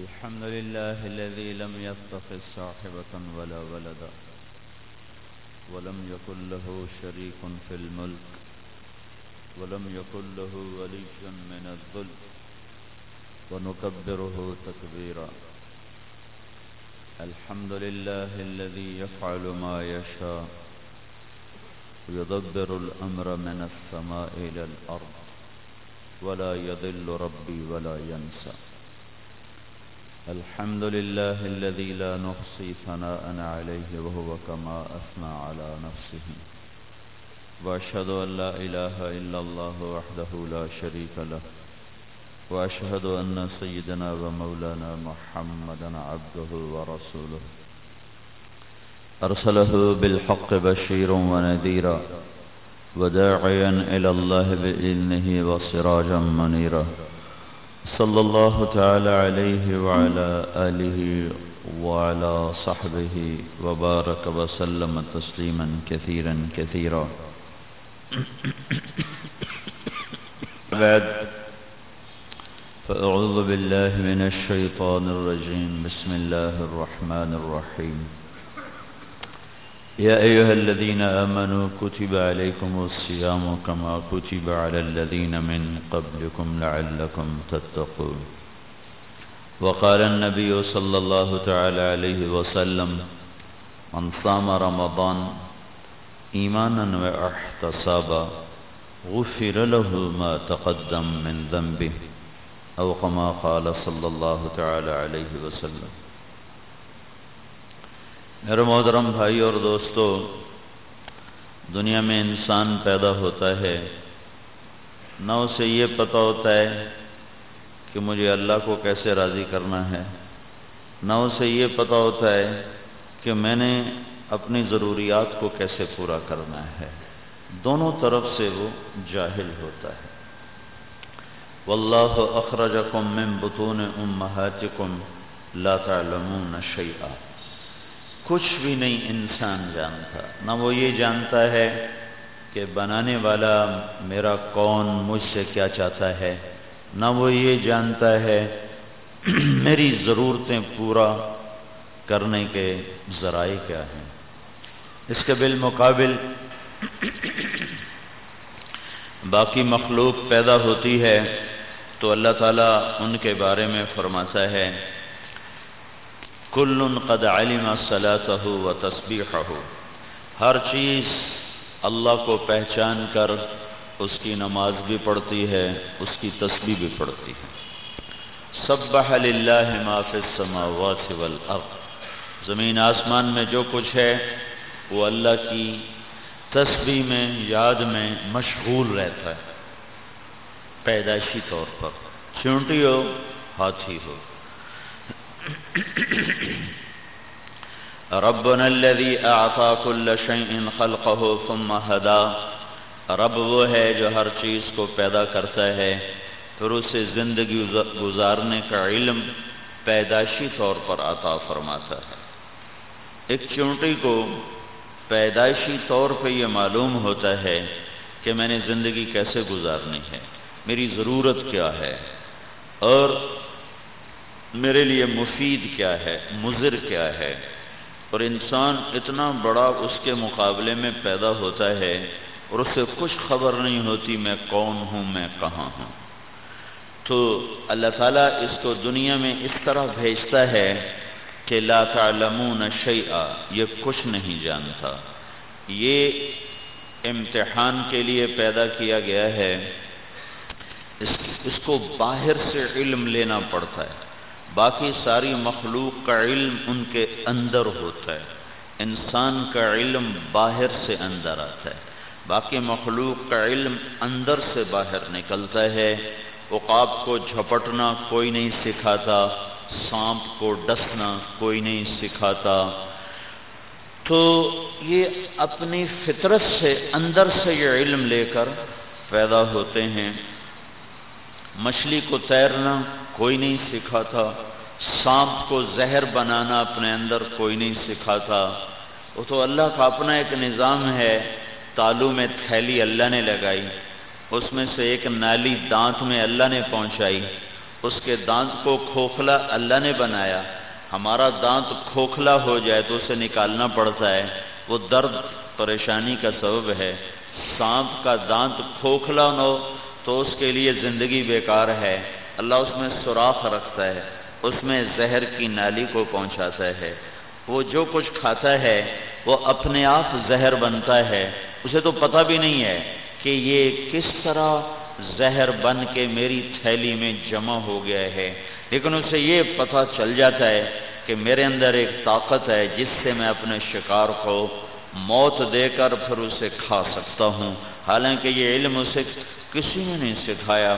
الحمد لله الذي لم يتخذ صاحبة ولا ولدا ولم يكن له شريك في الملك ولم يكن له ولي من الذل ونكبره تكبيرا. الحمد لله الذي يفعل ما يشاء ويدبر الأمر من السماء إلى الأرض ولا يضل ربي ولا ينسى. الحمد لله الذي لا نحصي ثناء عليه وهو كما أثنى على نفسه. وأشهد أن لا إله إلا الله وحده لا شريك له. وأشهد أن سيدنا ومولانا محمدا عبده ورسوله. أرسله بالحق بشيرا ونذيرا وداعيا إلى الله بإذنه وسراجا منيرا. صلى الله تعالى عليه وعلى آله وعلى صحبه وبارك وسلم تسليما كثيرا كثيرا. بعد فأعوذ بالله من الشيطان الرجيم. بسم الله الرحمن الرحيم. يا أيها الذين آمنوا كتب عليكم الصيام كما كتب على الذين من قبلكم لعلكم تتقون. وقال النبي صلى الله تعالى عليه وسلم من صام رمضان إيمانا واحتسابا غفر له ما تقدم من ذنبه أو كما قال صلى الله تعالى عليه وسلم. میرے محترم بھائی اور دوستو، دنیا میں انسان پیدا ہوتا ہے، نہ اسے یہ پتہ ہوتا ہے کہ مجھے اللہ کو کیسے راضی کرنا ہے، نہ اسے یہ پتہ ہوتا ہے کہ میں نے اپنی ضروریات کو کیسے پورا کرنا ہے۔ دونوں طرف سے وہ جاہل ہوتا ہے۔ واللہ اخرجکم من بطون امہاتکم لا تعلمون شیئا۔ کچھ بھی نہیں انسان جانتا، نہ وہ یہ جانتا ہے کہ بنانے والا میرا کون مجھ سے کیا چاہتا ہے، نہ وہ یہ جانتا ہے میری ضرورتیں پورا کرنے کے ذرائع کیا ہیں۔ اس کے بالمقابل باقی مخلوق پیدا ہوتی ہے تو اللہ تعالیٰ ان کے بارے میں فرماتا ہے کل قد علم صلاته و تسبیحه ہر چیز اللہ کو پہچان کر اس کی نماز بھی پڑھتی ہے، اس کی تسبیح بھی پڑھتی ہے۔ سبح للہ ما فی السماوات والارض زمین آسمان میں جو کچھ ہے، وہ اللہ کی تسبیح میں، یاد میں مشغول رہتا ہے۔ پیدائشی طور پر۔ چونٹی ہو، ہاتھی ہو۔ ربنا الذي اعطى كل شيء خلقه ثم هدى رب وہ ہے جو ہر چیز کو پیدا کرتا ہے، پھر اسے زندگی گزارنے کا علم پیدائشی طور پر عطا فرماتا ہے۔ ایک چونٹی کو پیدائشی طور پہ یہ معلوم ہوتا ہے کہ میں نے زندگی کیسے گزارنی ہے، میری ضرورت کیا ہے، اور میرے لیے مفید کیا ہے، مضر کیا ہے؟ اور انسان اتنا بڑا اس کے مقابلے میں پیدا ہوتا ہے اور اس سے کچھ خبر نہیں ہوتی میں کون ہوں، میں کہاں ہوں۔ تو اللہ تعالیٰ اس کو دنیا میں اس طرح بھیجتا ہے کہ لا تعلمون شیئا، یہ کچھ نہیں جانتا۔ یہ امتحان کے لیے پیدا کیا گیا ہے۔ اس اس کو باہر سے علم لینا پڑتا ہے۔ باقی ساری مخلوق کا علم ان کے اندر ہوتا ہے۔ انسان کا علم باہر سے اندر آتا ہے۔ باقی مخلوق کا علم اندر سے باہر نکلتا ہے۔ عقاب کو جھپٹنا کوئی نہیں سکھاتا، سانپ کو ڈسنا کوئی نہیں سکھاتا۔ تو یہ اپنی فطرت سے اندر سے یہ علم لے کر پیدا ہوتے ہیں۔ مچھلی کو تیرنا کوئی نہیں سکھاتا۔ سانپ کو زہر بنانا اپنے اندر کوئی نہیں سکھاتا۔ وہ تو اللہ کا اپنا ایک نظام ہے۔ تالو میں تھیلی اللہ نے لگائی۔ اس میں سے ایک نالی دانت میں اللہ نے پہنچائی۔ اس کے دانت کو کھوکھلا اللہ نے بنایا۔ ہمارا دانت کھوکھلا ہو جائے تو اسے نکالنا پڑتا ہے۔ وہ درد، پریشانی کا سبب ہے۔ سانپ کا دانت کھوکھلا نہ ہو تو اس کے لیے زندگی بیکار ہے۔ اللہ اس میں سوراخ رکھتا ہے، اس میں زہر کی نالی کو پہنچاتا ہے۔ وہ جو کچھ کھاتا ہے، وہ اپنے آپ زہر بنتا ہے۔ اسے تو پتہ بھی نہیں ہے کہ یہ کس طرح زہر بن کے میری تھیلی میں جمع ہو گیا ہے۔ لیکن اسے یہ پتہ چل جاتا ہے کہ میرے اندر ایک طاقت ہے، جس سے میں اپنے شکار کو موت دے کر پھر اسے کھا سکتا ہوں۔ حالانکہ یہ علم اسے کسی نے نہیں سکھایا۔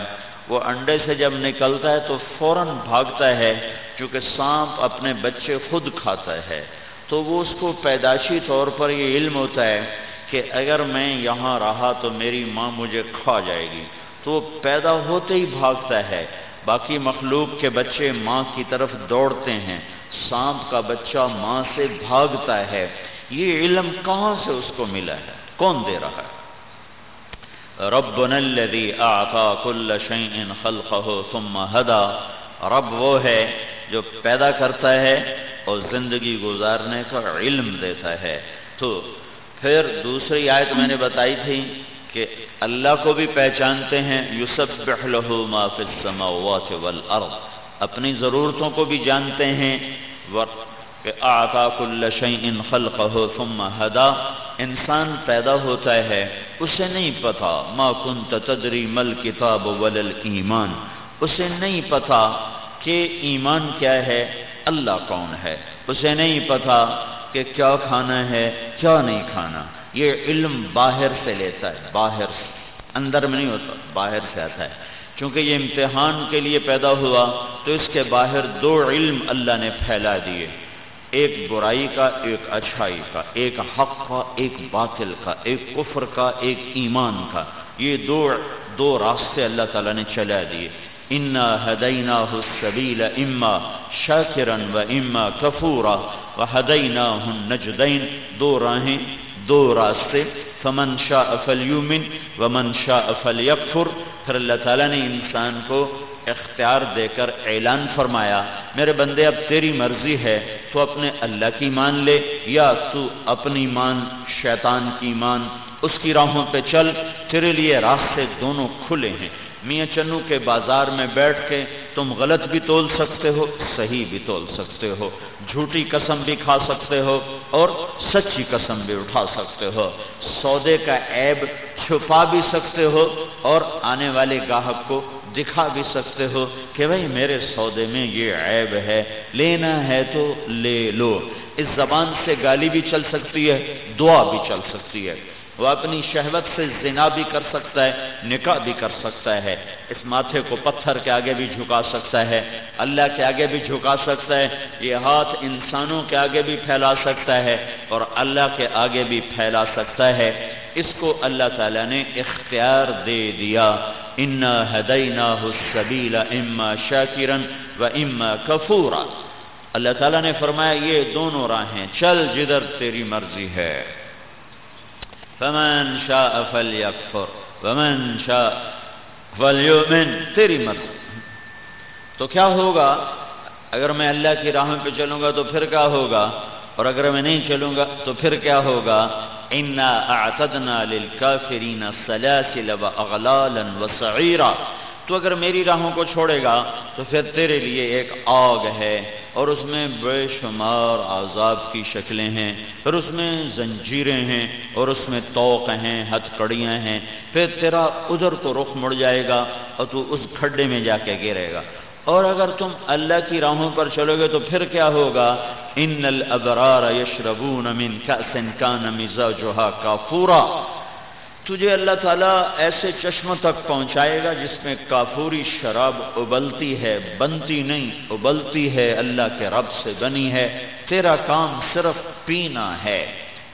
وہ انڈے سے جب نکلتا ہے تو فوراً بھاگتا ہے، چونکہ سانپ اپنے بچے خود کھاتا ہے۔ تو وہ اس کو پیداشی طور پر یہ علم ہوتا ہے کہ اگر میں یہاں رہا تو میری ماں مجھے کھا جائے گی۔ تو وہ پیدا ہوتے ہی بھاگتا ہے۔ باقی مخلوق کے بچے ماں کی طرف دوڑتے ہیں۔ سانپ کا بچہ ماں سے بھاگتا ہے۔ یہ علم کہاں سے اس کو ملا ہے؟ کون دے رہا ہے؟ ربنا الذي اعطى كل شيء خلقه ثم هدى. رب وہ ہے جو پیدا کرتا ہے اور زندگی گزارنے کا علم دیتا ہے۔ تو پھر دوسری آیت میں نے بتائی تھی کہ اللہ کو بھی پہچانتے ہیں۔ یسبح له ما في السماوات والارض۔ اپنی ضرورتوں کو بھی جانتے ہیں۔ کہ آتا کل شیء خلقه ثم هدى انسان پیدا ہوتا ہے، اسے نہیں پتا ما كنت تدری مل کتاب ولل ایمان، اسے نہیں پتا کہ ایمان کیا ہے، اللہ کون ہے، اسے نہیں پتا کہ کیا کھانا ہے، کیا نہیں کھانا، یہ علم باہر سے لیتا ہے، باہر سے، اندر میں نہیں ہوتا، باہر سے آتا ہے۔ چونکہ یہ امتحان کے لیے پیدا ہوا، تو اس کے باہر دو علم اللہ نے پھیلا دیے۔ ایک برائی کا، ایک اچھائی کا، ایک حق کا، ایک باطل کا، ایک کفر کا، ایک ایمان کا۔ یہ دو دو راستے اللہ تعالیٰ نے چلا دیے۔ انا ہدینہ السبیل اما شاکرن و اما کفورا و ہدینہ نجدین دو راہیں دو راستے، فمن شاء فلیومن ومن شاء فلیکفر پھر اللہ تعالیٰ نے انسان کو اختیار دے کر اعلان فرمایا، میرے بندے، اب تیری مرضی ہے، تو اپنے اللہ کی مان لے، یا تو اپنی مان شیطان کی مان اس کی راہوں پہ چل، تیرے لیے راستے دونوں کھلے ہیں۔ میاں چنو کے بازار میں بیٹھ کے تم غلط بھی تول سکتے ہو، صحیح بھی تول سکتے ہو، جھوٹی قسم بھی کھا سکتے ہو اور سچی قسم بھی اٹھا سکتے ہو۔ سودے کا عیب چھپا بھی سکتے ہو اور آنے والے گاہک کو دکھا بھی سکتے ہو کہ بھائی میرے سودے میں یہ عیب ہے، لینا ہے تو لے لو۔ اس زبان سے گالی بھی چل سکتی ہے، دعا بھی چل سکتی ہے۔ وہ اپنی شہوت سے زنا بھی کر سکتا ہے، نکاح بھی کر سکتا ہے۔ اس ماتھے کو پتھر کے آگے بھی جھکا سکتا ہے، اللہ کے آگے بھی جھکا سکتا ہے، یہ ہاتھ انسانوں کے آگے بھی پھیلا سکتا ہے اور اللہ کے آگے بھی پھیلا سکتا ہے۔ اس کو اللہ تعالیٰ نے اختیار دے دیا۔ انا ہدینہ السبیل اما شاکرن و اما کفورا۔ اللہ تعالیٰ نے فرمایا، یہ دونوں راہیں، چل جدھر تیری مرضی ہے۔ فمن شاء فلیکفر ومن شاء فلیؤمن تیری مرضی۔ تو کیا ہوگا؟ اگر میں اللہ کی راہ پہ چلوں گا تو پھر کیا ہوگا؟ اور اگر میں نہیں چلوں گا تو پھر کیا ہوگا؟ انا اعتدنا للکافرین سلاسل واغلالا اغلالا تو اگر میری راہوں کو چھوڑے گا تو پھر تیرے لیے ایک آگ ہے اور اس میں بے شمار عذاب کی شکلیں ہیں پھر اس میں زنجیریں ہیں، اور اس میں توق ہیں، ہتھ کڑیاں ہیں۔ پھر تیرا ادھر کو رخ مڑ جائے گا اور تو اس کھڈے میں جا کے گرے گا۔ اور اگر تم اللہ کی راہوں پر چلو گے تو پھر کیا ہوگا؟ ان الابرار یشربون من کأس کان مزاجها کافورا۔ تجھے اللہ تعالیٰ ایسے چشموں تک پہنچائے گا جس میں کافوری شراب ابلتی ہے، بنتی نہیں، ابلتی ہے، اللہ کے رب سے بنی ہے۔ تیرا کام صرف پینا ہے۔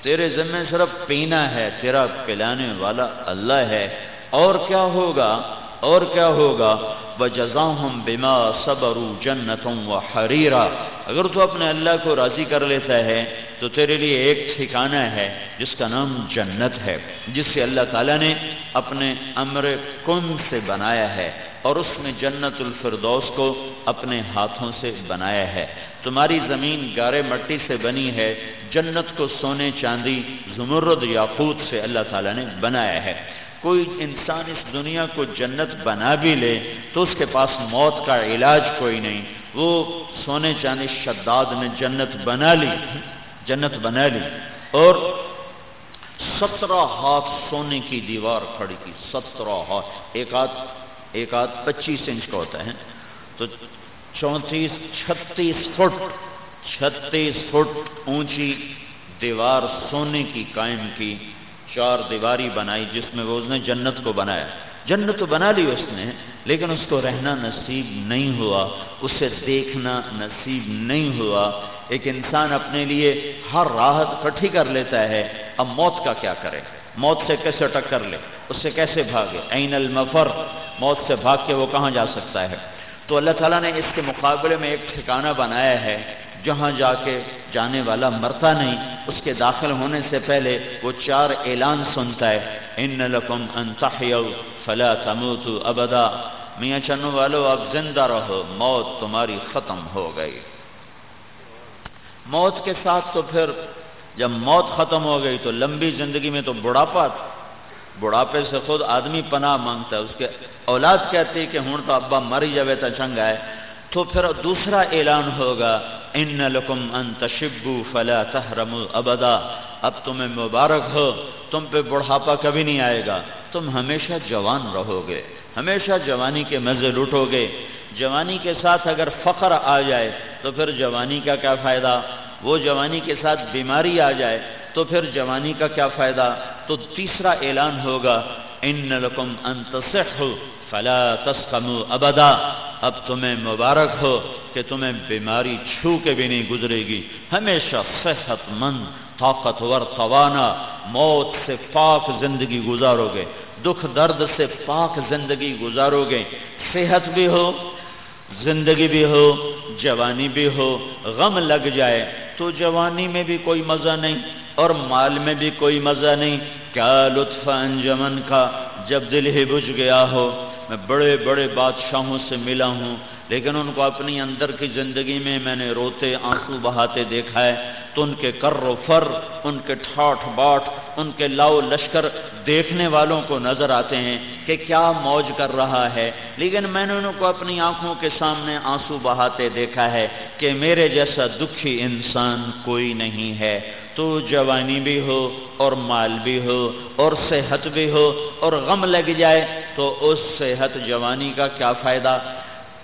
تیرے ذمہ صرف پینا ہے۔ تیرا پلانے والا اللہ ہے۔ اور کیا ہوگا؟ اور کیا ہوگا؟ وجزاهم بما صبروا جنتوں و حریرا اگر تو اپنے اللہ کو راضی کر لیتا ہے تو تیرے لیے ایک ٹھکانہ ہے جس کا نام جنت ہے جس سے اللہ تعالیٰ نے اپنے امر کن سے بنایا ہے اور اس میں جنت الفردوس کو اپنے ہاتھوں سے بنایا ہے۔ تمہاری زمین گارے مٹی سے بنی ہے، جنت کو سونے چاندی زمرد یاقوت سے اللہ تعالیٰ نے بنایا ہے۔ کوئی انسان اس دنیا کو جنت بنا بھی لے تو اس کے پاس موت کا علاج کوئی نہیں۔ وہ سونے چاندی شداد نے جنت بنا لی۔ جنت بنا لی اور سترہ ہاتھ سونے کی دیوار کھڑی کی، سترہ ہاتھ۔ ایک ہاتھ ایک ہاتھ پچیس انچ کا ہوتا ہے۔ تو چونتیس، چھتیس فٹ چھتیس فٹ اونچی دیوار سونے کی قائم کی چار دیواری بنائی، جس میں وہ اس نے جنت کو بنایا۔ جنت تو بنا لی اس نے، لیکن اس کو رہنا نصیب نہیں ہوا۔ اسے دیکھنا نصیب نہیں ہوا۔ ایک انسان اپنے لیے ہر راحت کٹھی کر لیتا ہے، اب موت کا کیا کرے؟ موت سے کیسے ٹکر لے؟ اس سے کیسے بھاگے؟ عین المفر، موت سے بھاگ کے وہ کہاں جا سکتا ہے؟ تو اللہ تعالیٰ نے اس کے مقابلے میں ایک ٹھکانہ بنایا ہے، جہاں جا کے جانے والا مرتا نہیں، اس کے داخل ہونے سے پہلے وہ چار اعلان سنتا ہے، ان لکم ان تحیو فلا تموتو ابدا میاں چنو والو اب زندہ رہو، موت تمہاری ختم ہو گئی۔ موت کے ساتھ تو پھر جب موت ختم ہو گئی تو لمبی زندگی میں تو بڑھاپا بڑھاپے سے خود آدمی پناہ مانگتا ہے۔ اس کے اولاد کہتی کہ ہوں تو ابا مری جاوے تا چنگ آئے۔ تو پھر دوسرا اعلان ہوگا ان لکم ان تشبو فلا تحرمو ابدا۔ اب تمہیں مبارک ہو، تم پہ بڑھاپا کبھی نہیں آئے گا۔ تم ہمیشہ جوان رہو گے ہمیشہ جوانی کے مزے لوٹو گے جوانی کے ساتھ اگر فخر آ جائے، تو پھر جوانی کا کیا فائدہ؟ وہ جوانی کے ساتھ بیماری آ جائے، تو پھر جوانی کا کیا فائدہ؟ تو تیسرا اعلان ہوگا ان لکم ان تصحو فلا تسقمو ابدا اب تمہیں مبارک ہو کہ تمہیں بیماری چھو کے بھی نہیں گزرے گی۔ ہمیشہ صحت مند، طاقتور توانا، موت سے پاک زندگی گزارو گے دکھ درد سے پاک زندگی گزارو گے صحت بھی ہو، زندگی بھی ہو، جوانی بھی ہو، غم لگ جائے تو جوانی میں بھی کوئی مزہ نہیں اور مال میں بھی کوئی مزہ نہیں۔ کیا لطف انجمن کا؟ جب دل ہی بجھ گیا ہو، میں بڑے بڑے بادشاہوں سے ملا ہوں، لیکن ان کو اپنی اندر کی زندگی میں میں نے روتے آنسو بہاتے دیکھا ہے۔ تو ان کے کر و فر، ان کے ٹھاٹ باٹ، ان کے لاؤ لشکر دیکھنے والوں کو نظر آتے ہیں کہ کیا موج کر رہا ہے۔ لیکن میں نے ان کو اپنی آنکھوں کے سامنے آنسو بہاتے دیکھا ہے کہ میرے جیسا دکھی انسان کوئی نہیں ہے۔ تو جوانی بھی ہو اور مال بھی ہو اور صحت بھی ہو اور غم لگ جائے تو اس صحت جوانی کا کیا فائدہ؟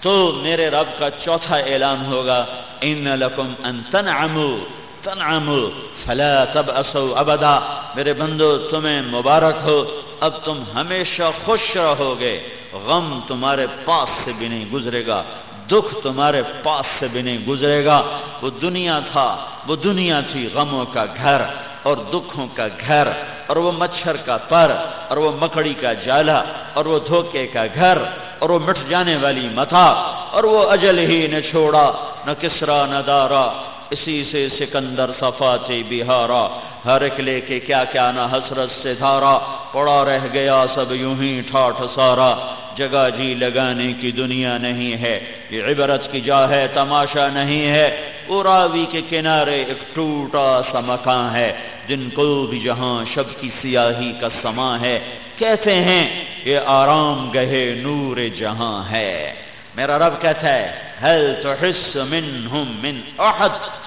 تو میرے رب کا چوتھا اعلان ہوگا، ان لکم ان تنعمو تنعمو، فلا تبعثو ابدا۔ میرے بندو، تمہیں مبارک ہو۔ اب تم ہمیشہ خوش رہو گے۔ غم تمہارے پاس سے بھی نہیں گزرے گا۔ دکھ تمہارے پاس سے بھی نہیں گزرے گا۔ وہ دنیا تھا، وہ دنیا تھی غموں کا گھر اور دکھوں کا گھر اور وہ مچھر کا پر اور وہ مکڑی کا جالا اور وہ دھوکے کا گھر اور وہ مٹ جانے والی متا اور وہ اجل ہی نے چھوڑا، نہ کسرا، نہ دارا، اسی سے سکندر صفاتی بہارا۔ ہر ایک لے کے کیا کیا نہ حسرت سے دھارا پڑا رہ گیا سب یوں ہی ٹھاٹ سارا جگہ جی لگانے کی دنیا نہیں ہے، یہ عبرت کی جا ہے، تماشا نہیں ہے۔ راوی کے کنارے ایک ٹوٹا سا مکان ہے، جن کو بھی جہاں شب کی سیاہی کا سما ہے۔ کہتے ہیں، یہ آرام گہے نور جہاں ہے۔ میرا رب کہتا ہے، هل تحس منهم من احد؟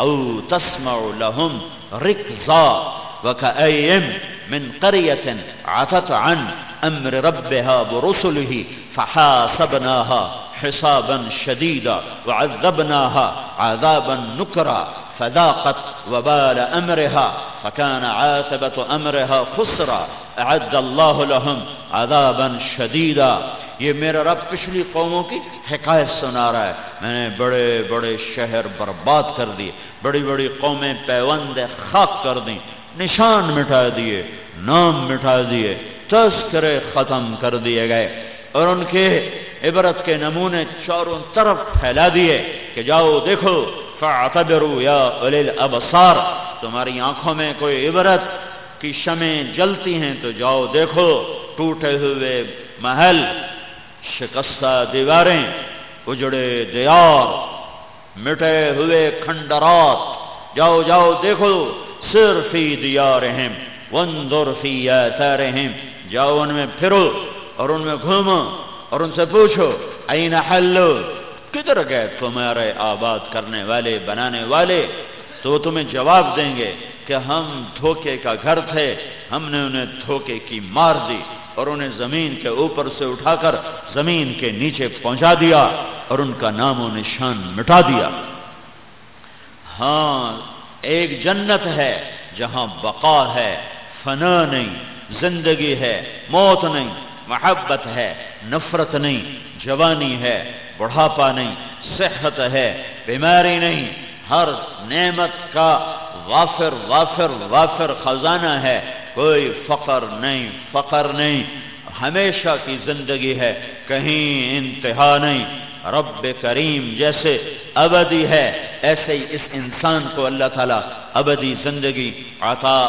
أو تسمع لهم رکزا وكأيم من قرية عتت عن أمر ربها برسله فحاسبناها حسابا شديدا وعذبناها عذابا نكرا فذاقت وبال أمرها فكان عاقبة أمرها خسرا أعد الله لهم عذابا شديدا یہ میرا رب پچھلی قوموں کی حکایت سنا رہا ہے۔ میں نے بڑے بڑے شہر برباد کر دیے، بڑی بڑی قومیں پیوند خاک کر دیں، نشان مٹا دیے، نام مٹا دیے، تذکرے ختم کر دیے گئے۔ اور ان کے عبرت کے نمونے چاروں طرف پھیلا دیے کہ جاؤ دیکھو، فاعتبروا یا اولی الابصار تمہاری آنکھوں میں کوئی عبرت کی شمیں جلتی ہیں تو جاؤ دیکھو، ٹوٹے ہوئے محل شکستہ دیواریں، اجڑے دیار، مٹے ہوئے کھنڈرات۔ جاؤ جاؤ، دیکھو، صرف ہی دیارہم، وندر فی آثارہم۔ جاؤ، ان میں پھرو اور ان میں گھومو اور ان سے پوچھو این حلو کدھر گئے تمہارے آباد کرنے والے، بنانے والے؟ تو وہ تمہیں جواب دیں گے کہ ہم دھوکے کا گھر تھے، ہم نے انہیں دھوکے کی مار دی۔ اور انہیں زمین کے اوپر سے اٹھا کر زمین کے نیچے پہنچا دیا اور ان کا نام و نشان مٹا دیا۔ ہاں ایک جنت ہے جہاں بقا ہے، فنا نہیں، زندگی ہے، موت نہیں، محبت ہے، نفرت نہیں، جوانی ہے، بڑھاپا نہیں، صحت ہے، بیماری نہیں ہر نعمت کا وافر وافر وافر خزانہ ہے۔ کوئی فقر نہیں فقر نہیں۔ ہمیشہ کی زندگی ہے، کہیں انتہا نہیں۔ رب کریم جیسے ابدی ہے، ایسے ہی اس انسان کو اللہ تعالیٰ ابدی زندگی عطا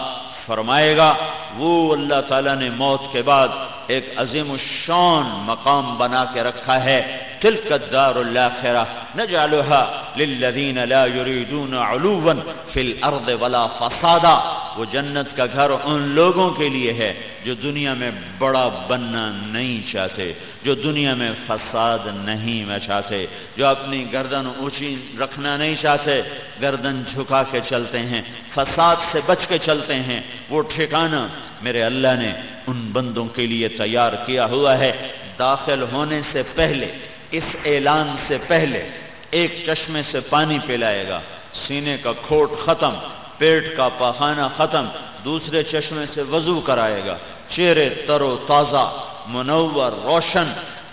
فرمائے گا، وہ اللہ تعالیٰ نے موت کے بعد ایک عظیم الشان مقام بنا کے رکھا ہے۔ تلك الدار الآخرة نجعلها للذين لا يريدون علوا في الأرض ولا فسادا۔ وہ جنت کا گھر ان لوگوں کے لیے ہے جو دنیا میں بڑا بننا نہیں چاہتے۔ جو دنیا میں فساد نہیں میں چاہتے جو اپنی گردن اونچی رکھنا نہیں چاہتے، گردن جھکا کے چلتے ہیں، فساد سے بچ کے چلتے ہیں۔ وہ ٹھکانہ میرے اللہ نے ان بندوں کے لیے تیار کیا ہوا ہے۔ داخل ہونے سے پہلے، اس اعلان سے پہلے ایک چشمے سے پانی پلائے گا۔ سینے کا کھوٹ ختم، پیٹ کا پاخانہ ختم، دوسرے چشمے سے وضو کرائے گا۔ چہرے تر و تازہ منور، روشن،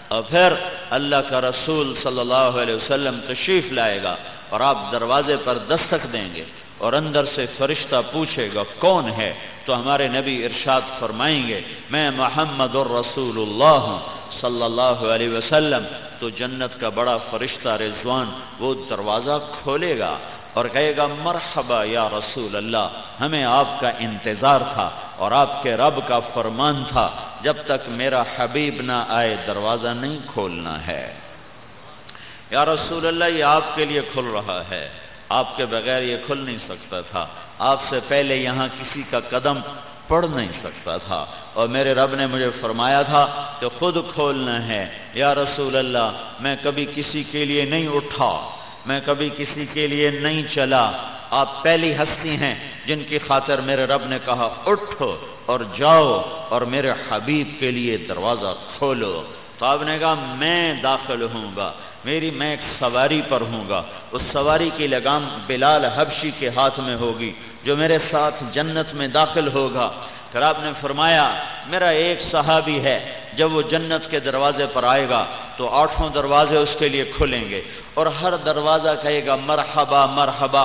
اور پھر اللہ کا رسول صلی اللہ علیہ وسلم تشریف لائے گا اور آپ دروازے پر دستک دیں گے اور اندر سے فرشتہ پوچھے گا، کون ہے؟ تو ہمارے نبی ارشاد فرمائیں گے، میں محمد الرسول اللہ ہوں صلی اللہ علیہ وسلم۔ تو جنت کا بڑا فرشتہ رضوان وہ دروازہ کھولے گا اور کہے گا، مرحبا یا رسول اللہ، ہمیں آپ کا انتظار تھا اور آپ کے رب کا فرمان تھا۔ جب تک میرا حبیب نہ آئے دروازہ نہیں کھولنا ہے۔ یا رسول اللہ، یہ آپ کے لیے کھل رہا ہے۔ آپ کے بغیر یہ کھل نہیں سکتا تھا۔ آپ سے پہلے یہاں کسی کا قدم پڑھ نہیں سکتا تھا۔ اور میرے رب نے مجھے فرمایا تھا کہ خود کھولنا ہے۔ یا رسول اللہ، میں کبھی کسی کے لیے نہیں اٹھا۔ میں کبھی کسی کے لیے نہیں چلا۔ آپ پہلی ہستی ہیں جن کی خاطر میرے رب نے کہا، اٹھو اور جاؤ اور میرے حبیب کے لیے دروازہ کھولو۔ تو آپ نے کہا، میں داخل ہوں گا، میری میں ایک سواری پر ہوں گا۔ اس سواری کی لگام بلال حبشی کے ہاتھ میں ہوگی، جو میرے ساتھ جنت میں داخل ہوگا۔ پھر آپ نے فرمایا، میرا ایک صحابی ہے، جب وہ جنت کے دروازے پر آئے گا تو آٹھوں دروازے اس کے لیے کھلیں گے اور ہر دروازہ کہے گا، مرحبا مرحبا۔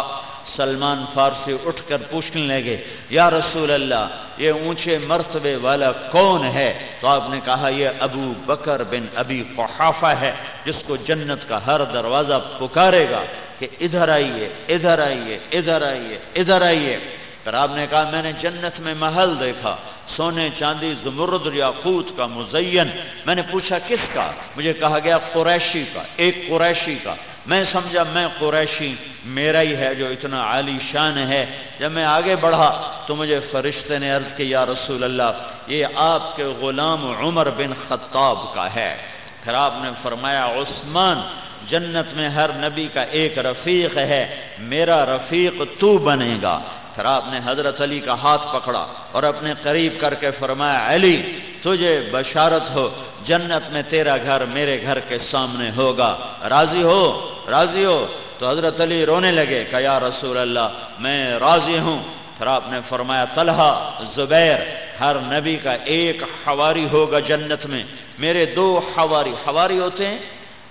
سلمان فارسی اٹھ کر پوچھنے لگے، یا رسول اللہ، یہ اونچے مرتبے والا کون ہے؟ تو آپ نے کہا، یہ ابو بکر بن ابی قحافہ ہے، جس کو جنت کا ہر دروازہ پکارے گا کہ ادھر آئیے ادھر آئیے ادھر آئیے ادھر آئیے۔ پھر آپ نے کہا، میں نے جنت میں محل دیکھا، سونے چاندی زمرد یاقوت کا مزین، میں نے پوچھا، کس کا؟ مجھے کہا گیا، قریشی کا، ایک قریشی کا۔ میں سمجھا، میں قریشی، میرا ہی ہے جو اتنا عالی شان ہے۔ جب میں آگے بڑھا، تو مجھے فرشتے نے عرض کی یا رسول اللہ، یہ آپ کے غلام عمر بن خطاب کا ہے۔ پھر آپ نے فرمایا، عثمان، جنت میں ہر نبی کا ایک رفیق ہے، میرا رفیق تو بنے گا۔ پھر آپ نے حضرت علی کا ہاتھ پکڑا اور اپنے قریب کر کے فرمایا، علی، تجھے بشارت ہو، جنت میں تیرا گھر میرے گھر کے سامنے ہوگا۔ راضی ہو راضی ہو۔ تو حضرت علی رونے لگے کہ، یا رسول اللہ، میں راضی ہوں۔ پھر آپ نے فرمایا، طلحہ، زبیر، ہر نبی کا ایک حواری ہوگا جنت میں۔ میرے دو حواری حواری ہوتے ہیں؟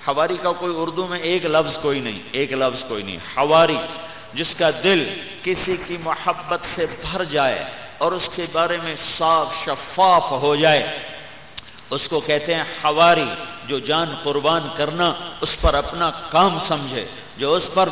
حواری کا کوئی اردو میں ایک لفظ کوئی نہیں، ایک لفظ کوئی نہیں، حواری۔ جس کا دل کسی کی محبت سے بھر جائے اور اس کے بارے میں صاف شفاف ہو جائے، اس کو کہتے ہیں حواری، جو جان قربان کرنا، اس پر اپنا کام سمجھے، جو اس پر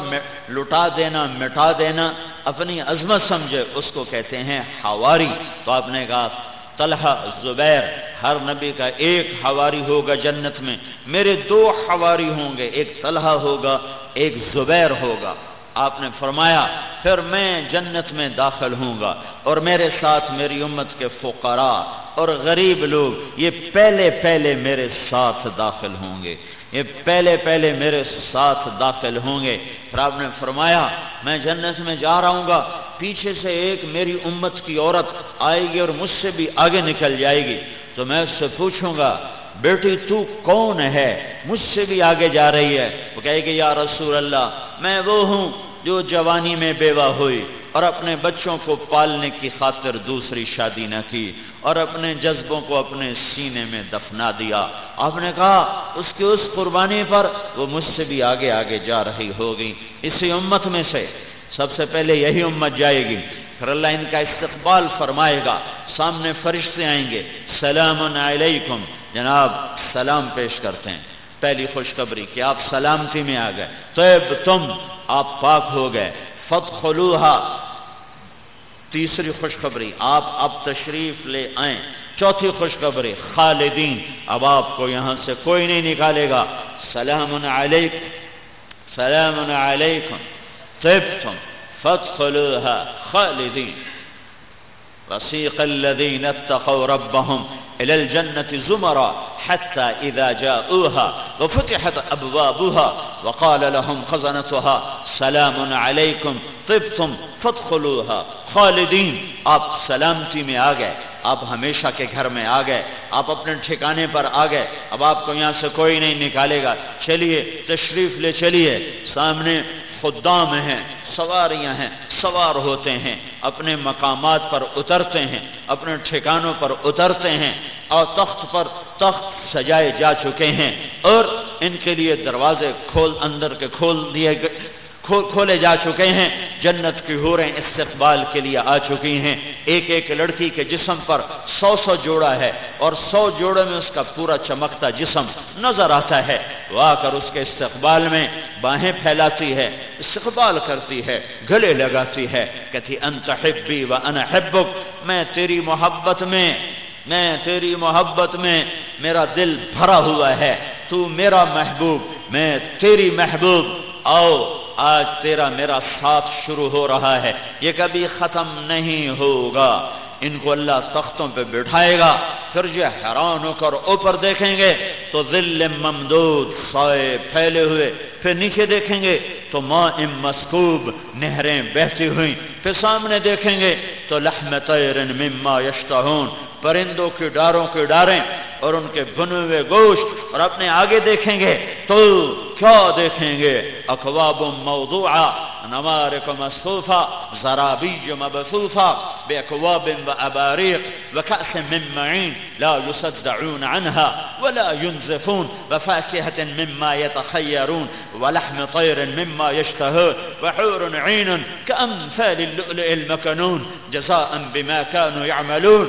لٹا دینا، مٹا دینا، اپنی عظمت سمجھے، اس کو کہتے ہیں حواری۔ تو آپ نے کہا، طلحہ زبیر، ہر نبی کا ایک حواری ہوگا جنت میں، میرے دو حواری ہوں گے، ایک طلحہ ہوگا، ایک زبیر ہوگا۔ آپ نے فرمایا، پھر میں جنت میں داخل ہوں گا اور میرے ساتھ میری امت کے فقراء اور غریب لوگ، یہ پہلے پہلے میرے ساتھ داخل ہوں گے۔ یہ پہلے پہلے میرے ساتھ داخل ہوں گے۔ پھر آپ نے فرمایا، میں جنت میں جا رہا ہوں گا، پیچھے سے ایک میری امت کی عورت آئے گی اور مجھ سے بھی آگے نکل جائے گی۔ تو میں اس سے پوچھوں گا، بیٹی تو کون ہے؟ مجھ سے بھی آگے جا رہی ہے۔ وہ کہے گی، یا رسول اللہ، میں وہ ہوں جو جوانی میں بیوہ ہوئی اور اپنے بچوں کو پالنے کی خاطر دوسری شادی نہ کی اور اپنے جذبوں کو اپنے سینے میں دفنا دیا۔ آپ نے کہا، اس کی اس قربانی پر وہ مجھ سے بھی آگے آگے جا رہی ہوگی، اسی امت میں سے۔ سب سے پہلے یہی امت جائے گی، پھر اللہ ان کا استقبال فرمائے گا۔ سامنے فرشتے آئیں گے، سلام علیکم۔ جناب، سلام پیش کرتے ہیں۔ پہلی خوشخبری کہ آپ سلامتی میں آ گئے۔ تو تم، آپ پاک ہو گئے۔ فتخلوہا تیسری خوشخبری، آپ اب تشریف لے آئیں۔ چوتھی خوشخبری، خالدین، اب آپ کو یہاں سے کوئی نہیں نکالے گا۔ سلام علیکم سلام علیکم۔ طبتم فادخلوها خالدين وسيق الذين اتقوا ربهم إلى الجنة زمرا حتى إذا جاءوها وفتحت أبوابها وقال لهم خزنتها، سلام عليكم، طبتم، فادخلوها. خالدين آپ سلامتی میں آ گئے آپ ہمیشہ کے گھر میں آ گئے آپ اپنے ٹھکانے پر آ گئے، اب آپ کو یہاں سے کوئی نہیں نکالے گا، چلیے، تشریف لے چلیے، سامنے خدام ہیں۔ سواریاں ہیں، سوار ہوتے ہیں، اپنے مقامات پر اترتے ہیں، اپنے ٹھکانوں پر اترتے ہیں، اور تخت پر تخت سجائے جا چکے ہیں، اور ان کے لیے دروازے کھول، اندر کے کھول دیے گئے۔ کھولے جا چکے ہیں، جنت کی حوریں استقبال کے لیے آ چکی ہیں۔ ایک ایک لڑکی کے جسم پر سو سو جوڑا ہے اور سو جوڑے میں اس کا پورا چمکتا جسم نظر آتا ہے۔ وہ آ کر اس کے استقبال میں باہیں پھیلاتی ہے، استقبال کرتی ہے، گلے لگاتی ہے۔ کہتی، انت حبی و انا حبک، میں تیری محبت میں میں تیری محبت میں میرا دل بھرا ہوا ہے۔ تو میرا محبوب، میں تیری محبوب۔ آؤ، آج تیرا میرا ساتھ شروع ہو رہا ہے، یہ کبھی ختم نہیں ہوگا۔ ان کو اللہ تختوں پہ بٹھائے گا۔ پھر جو حیران ہو کر اوپر دیکھیں گے تو ذل ممدود سائے پھیلے ہوئے، پھر نیچے دیکھیں گے تو ماں ام مسکوب، نہریں بہتی ہوئی پھر سامنے دیکھیں گے تو لحم طیر مما یشتہون، پرندوں کی ڈاروں کی ڈاریں اور ان کے بنے ہوئے گوشت۔ اور اپنے آگے دیکھیں گے تو کیا دیکھیں گے؟ اخواب موضوعہ۔ نمارق مصفوفة زرابيج مبثوثة بأكواب وأباريق وكأس من معين لا يصدعون عنها ولا ينزفون وفاكهة مما يتخيرون ولحم طير مما يشتهون وحور عين كأمثال اللؤلؤ المكنون جزاء بما كانوا يعملون.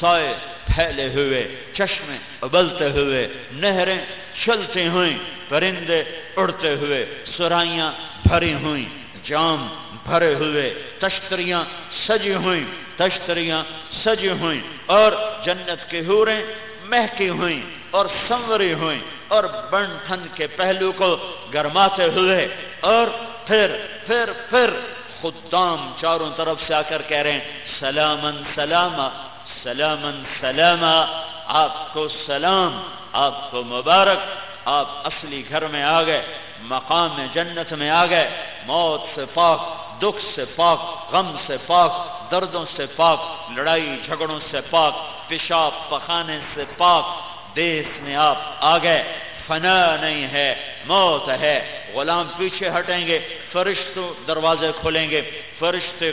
سائے پھیلے ہوئے، چشمے ابلتے ہوئے، نہریں چلتی ہوئیں، پرندے اڑتے ہوئے، سرائیاں بھری ہوئیں، جام بھرے ہوئے، تشتریاں سجی ہوئیں، تشتریاں سجی ہوئیں، اور جنت کے حوریں مہکی ہوئیں، اور سنوری ہوئیں، اور بن ٹھن کے پہلو کو گرماتے ہوئے، اور پھر پھر پھر خدام چاروں طرف سے آ کر کہہ رہے ہیں سلامن سلامہ سلامن سلامہ آپ کو سلام، آپ کو مبارک، آپ اصلی گھر میں آ گئے، مقام جنت میں آ گئے، موت سے پاک، دکھ سے پاک، غم سے پاک، دردوں سے پاک، لڑائی جھگڑوں سے پاک، پیشاب پخانے سے پاک، دیس میں آپ آ گئے، فنا نہیں ہے، موت ہے، غلام پیچھے ہٹیں گے، فرشتوں دروازے کھولیں گے، فرشتے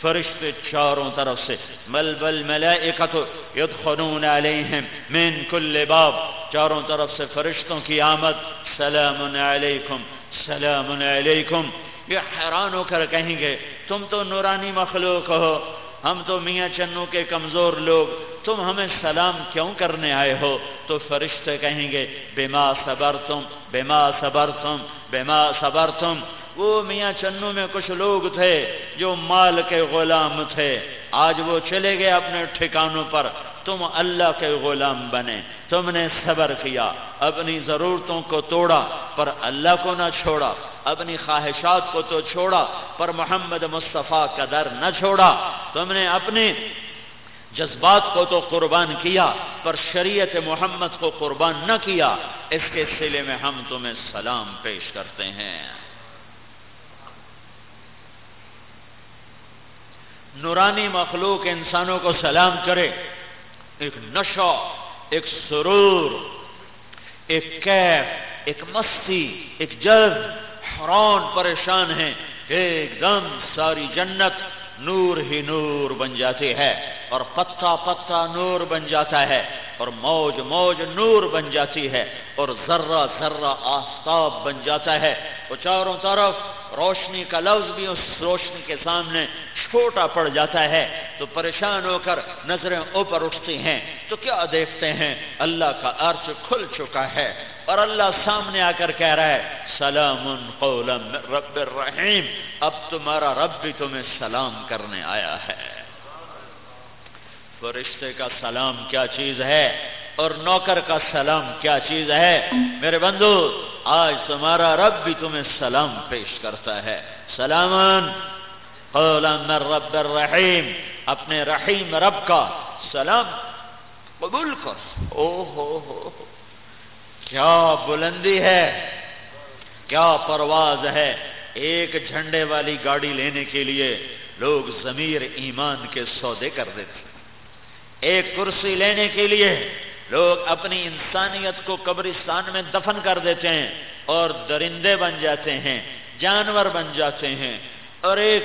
فرشتے چاروں طرف سے بل بل ملائکت یدخلون علیہم من کل باب، چاروں طرف سے فرشتوں کی آمد، سلام علیکم سلام علیکم۔ یہ حیران ہو کر کہیں گے، تم تو نورانی مخلوق ہو، ہم تو میاں چنو کے کمزور لوگ، تم ہمیں سلام کیوں کرنے آئے ہو؟ تو فرشتے کہیں گے بیما صبر تم بیما صبر تم بیما صبر تم وہ میاں چنو میں کچھ لوگ تھے جو مال کے غلام تھے۔ آج وہ چلے گئے اپنے ٹھکانوں پر۔ تم اللہ کے غلام بنے۔ تم نے صبر کیا۔ اپنی ضرورتوں کو توڑا، پر اللہ کو نہ چھوڑا۔ اپنی خواہشات کو تو چھوڑا، پر محمد مصطفیٰ کا در نہ چھوڑا۔ تم نے اپنے جذبات کو تو قربان کیا، پر شریعت محمد کو قربان نہ کیا۔ اس کے سلے میں ہم تمہیں سلام پیش کرتے ہیں۔ نورانی مخلوق انسانوں کو سلام کرے۔ ایک نشہ، ایک سرور، ایک کیف، ایک مستی، ایک جلد۔ حران پریشان ہیں۔ ایک دم ساری جنت نور ہی نور بن جاتی ہے۔ اور پتا پتا نور بن جاتا ہے اور موج موج نور بن جاتی ہے اور ذرہ ذرہ آفتاب بن جاتا ہے۔ وہ چاروں طرف روشنی کا لفظ بھی اس روشنی کے سامنے چھوٹا پڑ جاتا ہے۔ تو پریشان ہو کر نظریں اوپر اٹھتی ہیں۔ تو کیا دیکھتے ہیں؟ اللہ کا عرش کھل چکا ہے اور اللہ سامنے آ کر کہہ رہا ہے، سلام قولا رب الرحیم۔ اب تمہارا رب بھی تمہیں سلام کرنے آیا ہے۔ فرشتے کا سلام کیا چیز ہے اور نوکر کا سلام کیا چیز ہے؟ میرے بندو، آج تمہارا رب بھی تمہیں سلام پیش کرتا ہے۔ سلامن قولا من رب الرحیم، اپنے رحیم رب کا سلام قبول کر۔ او ہو ہو کیا بلندی ہے، کیا پرواز ہے ایک جھنڈے والی گاڑی لینے کے لیے لوگ ضمیر ایمان کے سودے کر دیتے ایک کرسی لینے کے لیے لوگ اپنی انسانیت کو قبرستان میں دفن کر دیتے ہیں اور درندے بن جاتے ہیں، جانور بن جاتے ہیں اور ایک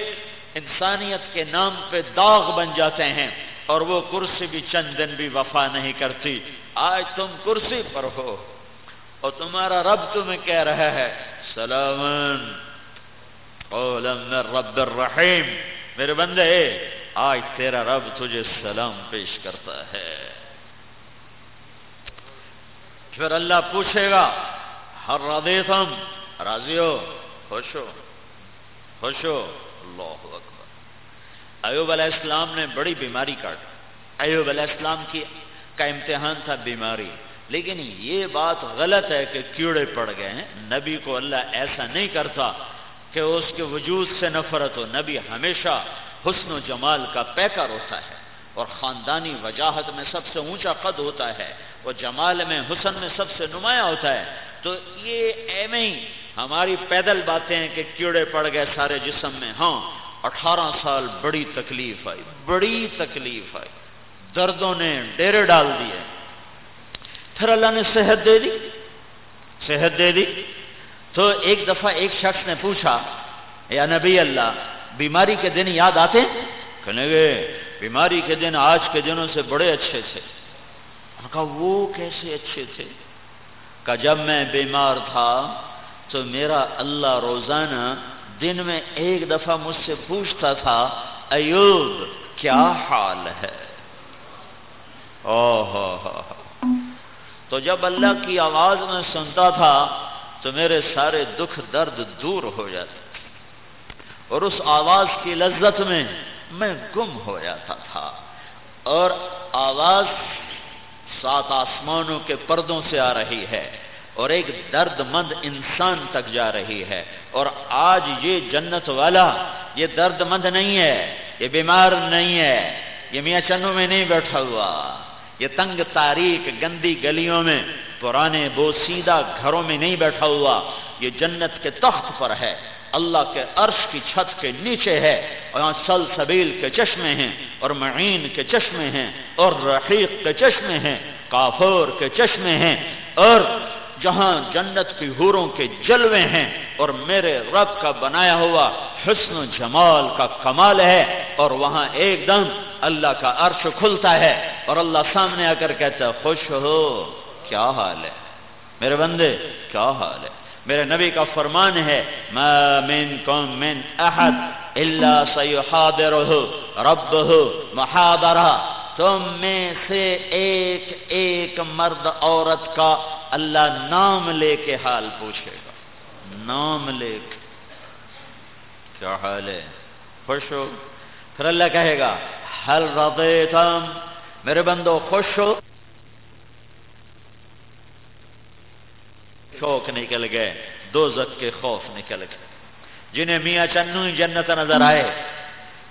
انسانیت کے نام پہ داغ بن جاتے ہیں اور وہ کرسی بھی چند دن بھی وفا نہیں کرتی۔ آج تم کرسی پر ہو اور تمہارا رب تمہیں کہہ رہا ہے سلامن رب الرحیم۔ میرے بندے، آج تیرا رب تجھے سلام پیش کرتا ہے۔ پھر اللہ پوچھے گا، ہر رادے تم؟ راضی ہو خوش ہو خوش ہو اللہ اکبر۔ ایوب علیہ السلام نے بڑی بیماری کاٹ ایوب علیہ السلام کی کا امتحان تھا بیماری۔ لیکن یہ بات غلط ہے کہ کیڑے پڑ گئے ہیں۔ نبی کو اللہ ایسا نہیں کرتا کہ اس کے وجود سے نفرت ہو نبی ہمیشہ حسن و جمال کا پیکر ہوتا ہے اور خاندانی وجاہت میں سب سے اونچا قد ہوتا ہے وہ جمال میں حسن میں سب سے نمایاں ہوتا ہے۔ تو یہ ایم ہی ہماری پیدل باتیں ہیں کہ کیڑے پڑ گئے سارے جسم میں۔ ہاں اٹھارہ سال بڑی تکلیف آئی، بڑی تکلیف آئی۔ دردوں نے ڈیرے ڈال دیے۔ پھر اللہ نے صحت دے دی۔ صحت دے دی۔ تو ایک دفعہ ایک شخص نے پوچھا یا نبی اللہ، بیماری کے دن یاد آتے کہنے گے بیماری کے دن آج کے دنوں سے بڑے اچھے تھے۔ کہا، وہ کیسے اچھے تھے؟ کہ جب میں بیمار تھا تو میرا اللہ روزانہ دن میں ایک دفعہ مجھ سے پوچھتا تھا، ایوب، کیا حال ہے؟ تو جب اللہ کی آواز میں سنتا تھا تو میرے سارے دکھ درد دور ہو جاتے اور اس آواز کی لذت میں میں گم ہو جاتا تھا اور آواز سات آسمانوں کے پردوں سے آ رہی ہے اور ایک درد مند انسان تک جا رہی ہے اور آج یہ جنت والا یہ درد مند نہیں ہے یہ بیمار نہیں ہے یہ میاں چنوں میں نہیں بیٹھا ہوا یہ تنگ تاریخ گندی گلیوں میں، پرانے بوسیدہ گھروں میں نہیں بیٹھا ہوا۔ یہ جنت کے تخت پر ہے۔ اللہ کے عرش کی چھت کے نیچے ہے۔ اور یہاں سل سبیل کے چشمے ہیں، اور معین کے چشمے ہیں، اور رحیق کے چشمے ہیں، کافور کے چشمے ہیں، اور جہاں جنت کی حوروں کے جلوے ہیں اور میرے رب کا بنایا ہوا حسن و جمال کا کمال ہے اور وہاں ایک دم اللہ کا عرش کھلتا ہے اور اللہ سامنے آ کر کہتا ہے، خوش ہو، کیا حال ہے؟ میرے بندے، کیا حال ہے؟ میرے نبی کا فرمان ہے، ما منکم من احد اللہ سیحادر رب محادرہ تم میں سے ایک ایک مرد عورت کا اللہ نام لے کے حال پوچھے گا۔ نام لے کے۔ کیا حال ہے؟ خوش ہو؟ پھر اللہ کہے گا حل رضیتم میرے بندو، خوش ہو؟ شوق نکل گئے دو کے خوف نکل گئے۔ جنہیں میاں چنو جنت نظر آئے،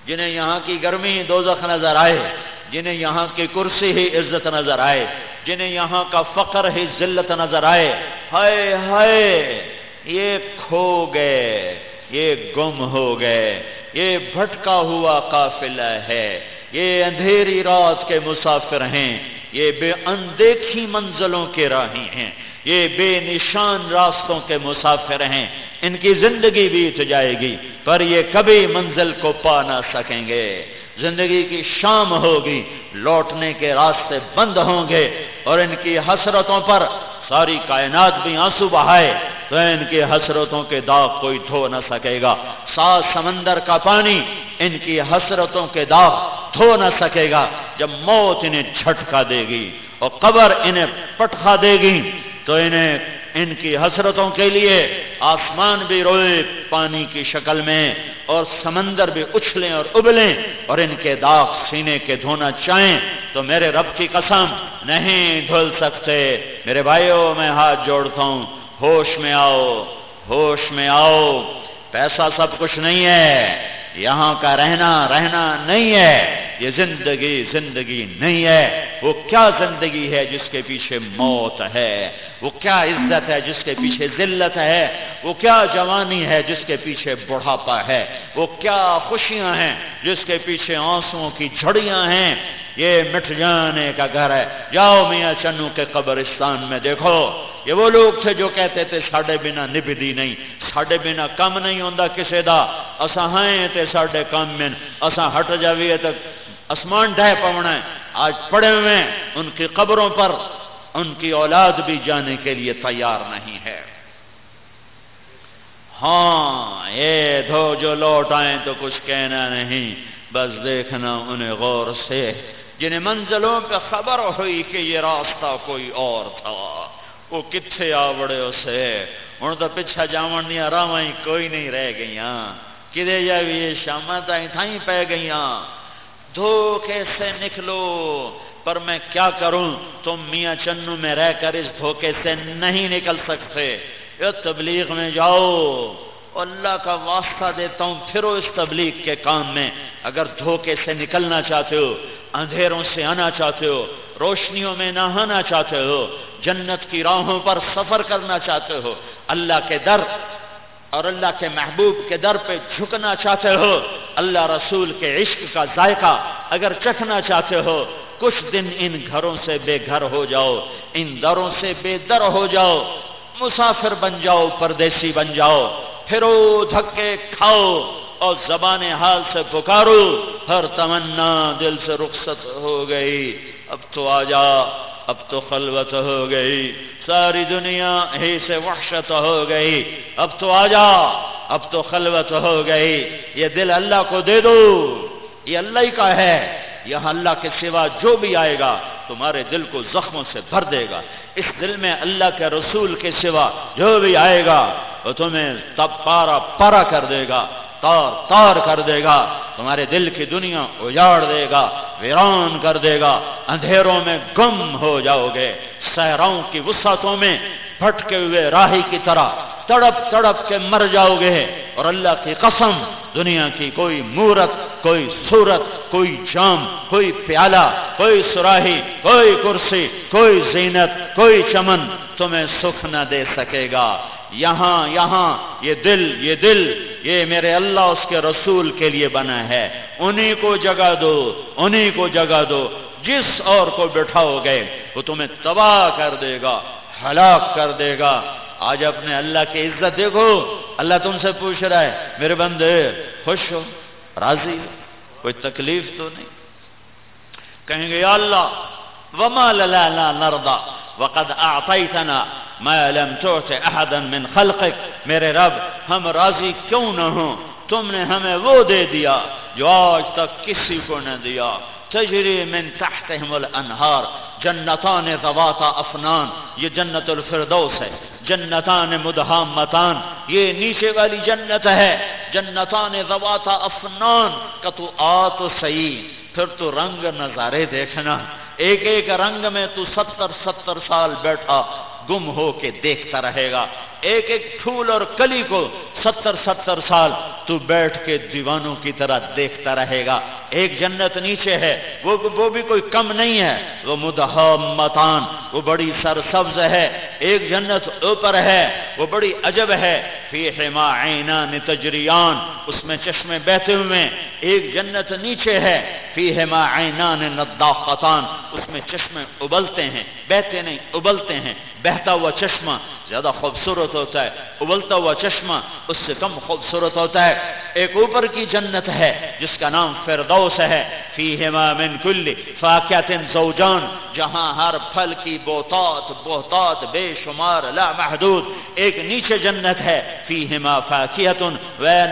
جنہیں یہاں کی گرمی دوزخ نظر آئے جنہیں یہاں کی کرسی ہی عزت نظر آئے، جنہیں یہاں کا فقر ہی ذلت نظر آئے۔ ہائے ہائے، یہ کھو گئے، یہ گم ہو گئے، یہ بھٹکا ہوا قافلہ ہے۔ یہ اندھیری رات کے مسافر ہیں، یہ بے اندیکھی منزلوں کے راہی ہیں۔ یہ بے نشان راستوں کے مسافر ہیں، ان کی زندگی بیت جائے گی، پر یہ کبھی منزل کو پا نہ سکیں گے۔ زندگی کی شام ہوگی، لوٹنے کے راستے بند ہوں گے اور ان کی حسرتوں پر ساری کائنات بھی آنسو بہائے تو ان کی حسرتوں کے داغ کوئی دھو نہ سکے گا۔ سات سمندر کا پانی ان کی حسرتوں کے داغ دھو نہ سکے گا۔ جب موت انہیں چھٹکا دے گی اور قبر انہیں پٹخا دے گی تو انہیں ان کی حسرتوں کے لیے آسمان بھی روئے، پانی کی شکل میں، اور سمندر بھی اچھلیں اور ابلیں، اور ان کے داغ سینے کے دھونا چاہیں تو میرے رب کی قسم نہیں دھل سکتے۔ میرے بھائیوں، میں ہاتھ جوڑتا ہوں، ہوش میں آؤ، ہوش میں آؤ، پیسہ سب کچھ نہیں ہے۔ یہاں کا رہنا رہنا نہیں ہے، یہ زندگی زندگی نہیں ہے۔ وہ کیا زندگی ہے جس کے پیچھے موت ہے؟ وہ کیا عزت ہے جس کے پیچھے ذلت ہے؟ وہ کیا جوانی ہے جس کے پیچھے بڑھاپا ہے؟ وہ کیا خوشیاں ہیں جس کے پیچھے آنسوں کی جھڑیاں ہیں؟ یہ مٹ جانے کا گھر ہے۔ جاؤ میاں چنو کے قبرستان میں دیکھو۔ یہ وہ لوگ تھے جو کہتے تھے ساڑھے بنا نبدی نہیں ساڑھے بنا کم نہیں ہوندا کسے دا۔ اسا ہائیں تے ساڑھے کم من اسا ہٹ جاویے تک۔ اسمان ڈہ پونا ہے۔ آج پڑے ہوئے ان کی قبروں پر ان کی اولاد بھی جانے کے لیے تیار نہیں ہے۔ ہاں یہ دھو جو لوٹ آئیں تو کچھ کہنا نہیں۔ بس دیکھنا انہیں غور سے۔ جنہیں منزلوں پہ خبر ہوئی کہ یہ راستہ کوئی اور تھا، وہ کتھے آوڑے اسے؟ ان تو پچھا جاون دیا راوائیں کوئی نہیں رہ گئیاں۔ کدے جاوی یہ شامت آئیں تھائیں پہ گئیاں۔ دھوکے سے نکلو، پر میں کیا کروں؟ تم میاں چنو میں رہ کر اس دھوکے سے نہیں نکل سکتے۔ تبلیغ میں جاؤ۔ اللہ کا واسطہ دیتا ہوں، پھرو اس تبلیغ کے کام میں۔ اگر دھوکے سے نکلنا چاہتے ہو، اندھیروں سے آنا چاہتے ہو، روشنیوں میں نہانا چاہتے ہو، جنت کی راہوں پر سفر کرنا چاہتے ہو، اللہ کے در اور اللہ کے محبوب کے در پہ جھکنا چاہتے ہو، اللہ رسول کے عشق کا ذائقہ اگر چکھنا چاہتے ہو، کچھ دن ان گھروں سے بے گھر ہو جاؤ، ان دروں سے بے در ہو جاؤ، مسافر بن جاؤ، پردیسی بن جاؤ، پھرو دھکے کھاؤ اور زبان حال سے پکارو، ہر تمنا دل سے رخصت ہو گئی، اب تو آ جا۔ اب تو خلوت ہو گئی، ساری دنیا ہی سے وحشت ہو گئی۔ اب تو آ جا، اب تو خلوت ہو گئی۔ یہ دل اللہ کو دے دو، یہ اللہ ہی کا ہے۔ یہ اللہ کے سوا جو بھی آئے گا، تمہارے دل کو زخموں سے بھر دے گا۔ اس دل میں اللہ کے رسول کے سوا جو بھی آئے گا، وہ تمہیں تب پارا پارا کر دے گا۔ تار تار کر دے گا، تمہارے دل کی دنیا اجاڑ دے گا، ویران کر دے گا، اندھیروں میں گم ہو جاؤ گے، صحراؤں کی وسعتوں میں پھٹکے ہوئے راہی کی طرح تڑپ تڑپ کے مر جاؤ گے اور اللہ کی قسم، دنیا کی کوئی مورت، کوئی صورت، کوئی جام، کوئی پیالہ، کوئی سراہی، کوئی کرسی، کوئی زینت، کوئی چمن تمہیں سکھ نہ دے سکے گا۔ یہاں یہاں، یہ دل یہ دل، یہ میرے اللہ اس کے رسول کے لیے بنا ہے۔ انہی کو جگہ دو، انہی کو جگہ دو۔ جس اور کو بٹھاؤ گے، وہ تمہیں تباہ کر دے گا۔ ہلاک کر دے گا۔ آج اپنے اللہ کی عزت دیکھو۔ اللہ تم سے پوچھ رہا ہے، میرے بندے، خوش ہو؟ راضی ہو؟ کوئی تکلیف تو نہیں؟ کہیں گے، یا اللہ، وما لنا نرضا وقد اعطيتنا ما لم تعط احدا من خلقك۔ میرے رب، ہم راضی کیوں نہ ہوں؟ تم نے ہمیں وہ دے دیا جو آج تک کسی کو نہ دیا۔ تجری من تحتهم الانہار، جنتان ذوات افنان، یہ جنت الفردوس ہے، جنتان مدہامتان، یہ نیچے والی جنت ہے، جنتان ذوات افنان کا تو آ تو صحیح پھر تو رنگ نظارے دیکھنا، ایک ایک رنگ میں تو ستر ستر سال بیٹھا، گم ہو کے دیکھتا رہے گا۔ ایک ایک پھول اور کلی کو ستر ستر سال تو بیٹھ کے دیوانوں کی طرح دیکھتا رہے گا۔ ایک جنت نیچے ہے، وہ وہ بھی کوئی کم نہیں ہے۔ وہ مدہمتان، وہ بڑی سرسبز ہے۔ ایک جنت اوپر ہے، وہ بڑی عجب ہے۔ فیہما عینان تجریان، اس میں چشمے بہتے ہوئے ایک جنت نیچے ہے فیہما عینان نداقتان اس میں چشمے ابلتے ہیں۔ بہتے نہیں، ابلتے ہیں۔ بہتا ہوا چشمہ، زیادہ خوبصورت خوبصورت ہوتا ہے، ابلتا ہوا چشمہ، اس سے کم خوبصورت ہوتا ہے۔ ایک اوپر کی جنت ہے، جس کا نام فردوس ہے۔ فیہما من کل فاکیت زوجان، جہاں ہر پھل کی بوتات بوتات بے شمار، لا محدود۔ ایک نیچے جنت ہے، فیہما فاکیت و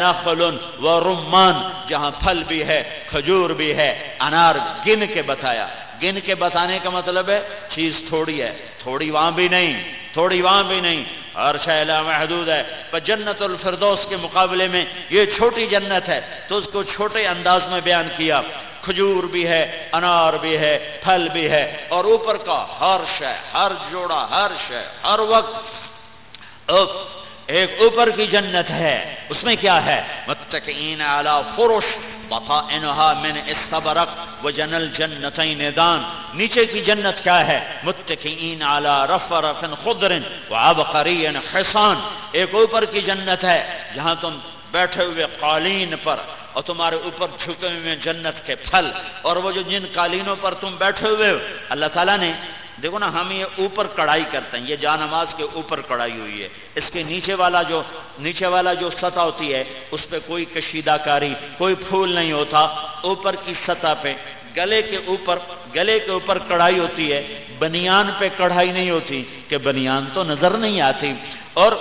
نخل و رمان، جہاں پھل بھی ہے، کھجور بھی ہے۔ انار گن کے بتایا۔ گن کے بتانے کا مطلب ہے، چیز تھوڑی ہے، تھوڑی وہاں بھی نہیں، تھوڑی وہاں بھی نہیں۔ ہر شہلا محدود ہے۔ پر جنت الفردوس کے مقابلے میں یہ چھوٹی جنت ہے۔ تو اس کو چھوٹے انداز میں بیان کیا۔ کھجور بھی ہے، انار بھی ہے، پھل بھی ہے۔ اور اوپر کا ہر شے، ہر جوڑا، ہر شے، ہر وقت ایک اوپر کی جنت ہے، اس میں کیا ہے؟ متقین علی فرش بطائنها من استبرق وجن الجنتین دان۔ نیچے کی جنت کیا ہے؟ متقین علی رفرف خضر وعبقری حصان۔ ایک اوپر کی جنت ہے، جہاں تم بیٹھے ہوئے قالین پر اور تمہارے اوپر چھکے ہوئے جنت کے پھل۔ اور وہ جو جن قالینوں پر تم بیٹھے ہوئے اللہ تعالیٰ نے دیکھو نا، ہم یہ اوپر کڑائی کرتے ہیں، یہ جا نماز کے اوپر کڑائی ہوئی ہے۔ اس کے نیچے والا جو، نیچے والا جو سطح ہوتی ہے، اس پہ کوئی کشیدہ کاری کوئی پھول نہیں ہوتا۔ اوپر کی سطح پہ گلے کے اوپر، گلے کے اوپر کڑھائی ہوتی ہے۔ بنیان پہ کڑھائی نہیں ہوتی کہ بنیان تو نظر نہیں آتی۔ اور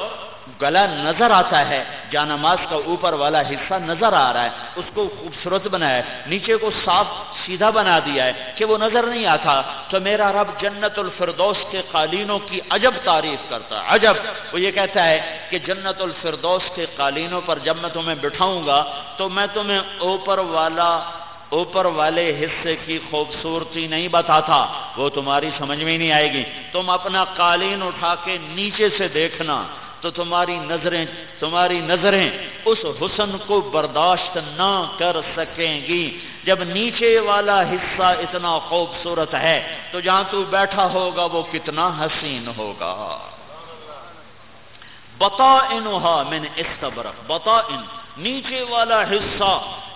گلا نظر آتا ہے جانماز کا اوپر والا حصہ نظر آ رہا ہے، اس کو خوبصورت بنایا ہے، نیچے کو صاف سیدھا بنا دیا ہے کہ وہ نظر نہیں آتا۔ تو میرا رب جنت الفردوس کے قالینوں کی عجب تعریف کرتا ہے۔ عجب۔ وہ یہ کہتا ہے کہ جنت الفردوس کے قالینوں پر جب میں تمہیں بٹھاؤں گا، تو میں تمہیں اوپر والا، اوپر والے حصے کی خوبصورتی نہیں بتاتا۔ وہ تمہاری سمجھ میں نہیں آئے گی۔ تم اپنا قالین اٹھا کے نیچے سے دیکھنا۔ تو تمہاری نظریں تمہاری نظریں اس حسن کو برداشت نہ کر سکیں گی۔ جب نیچے والا حصہ اتنا خوبصورت ہے، تو جہاں تو بیٹھا ہوگا وہ کتنا حسین ہوگا۔ بتا انہا میں نے بتا ان نیچے والا حصہ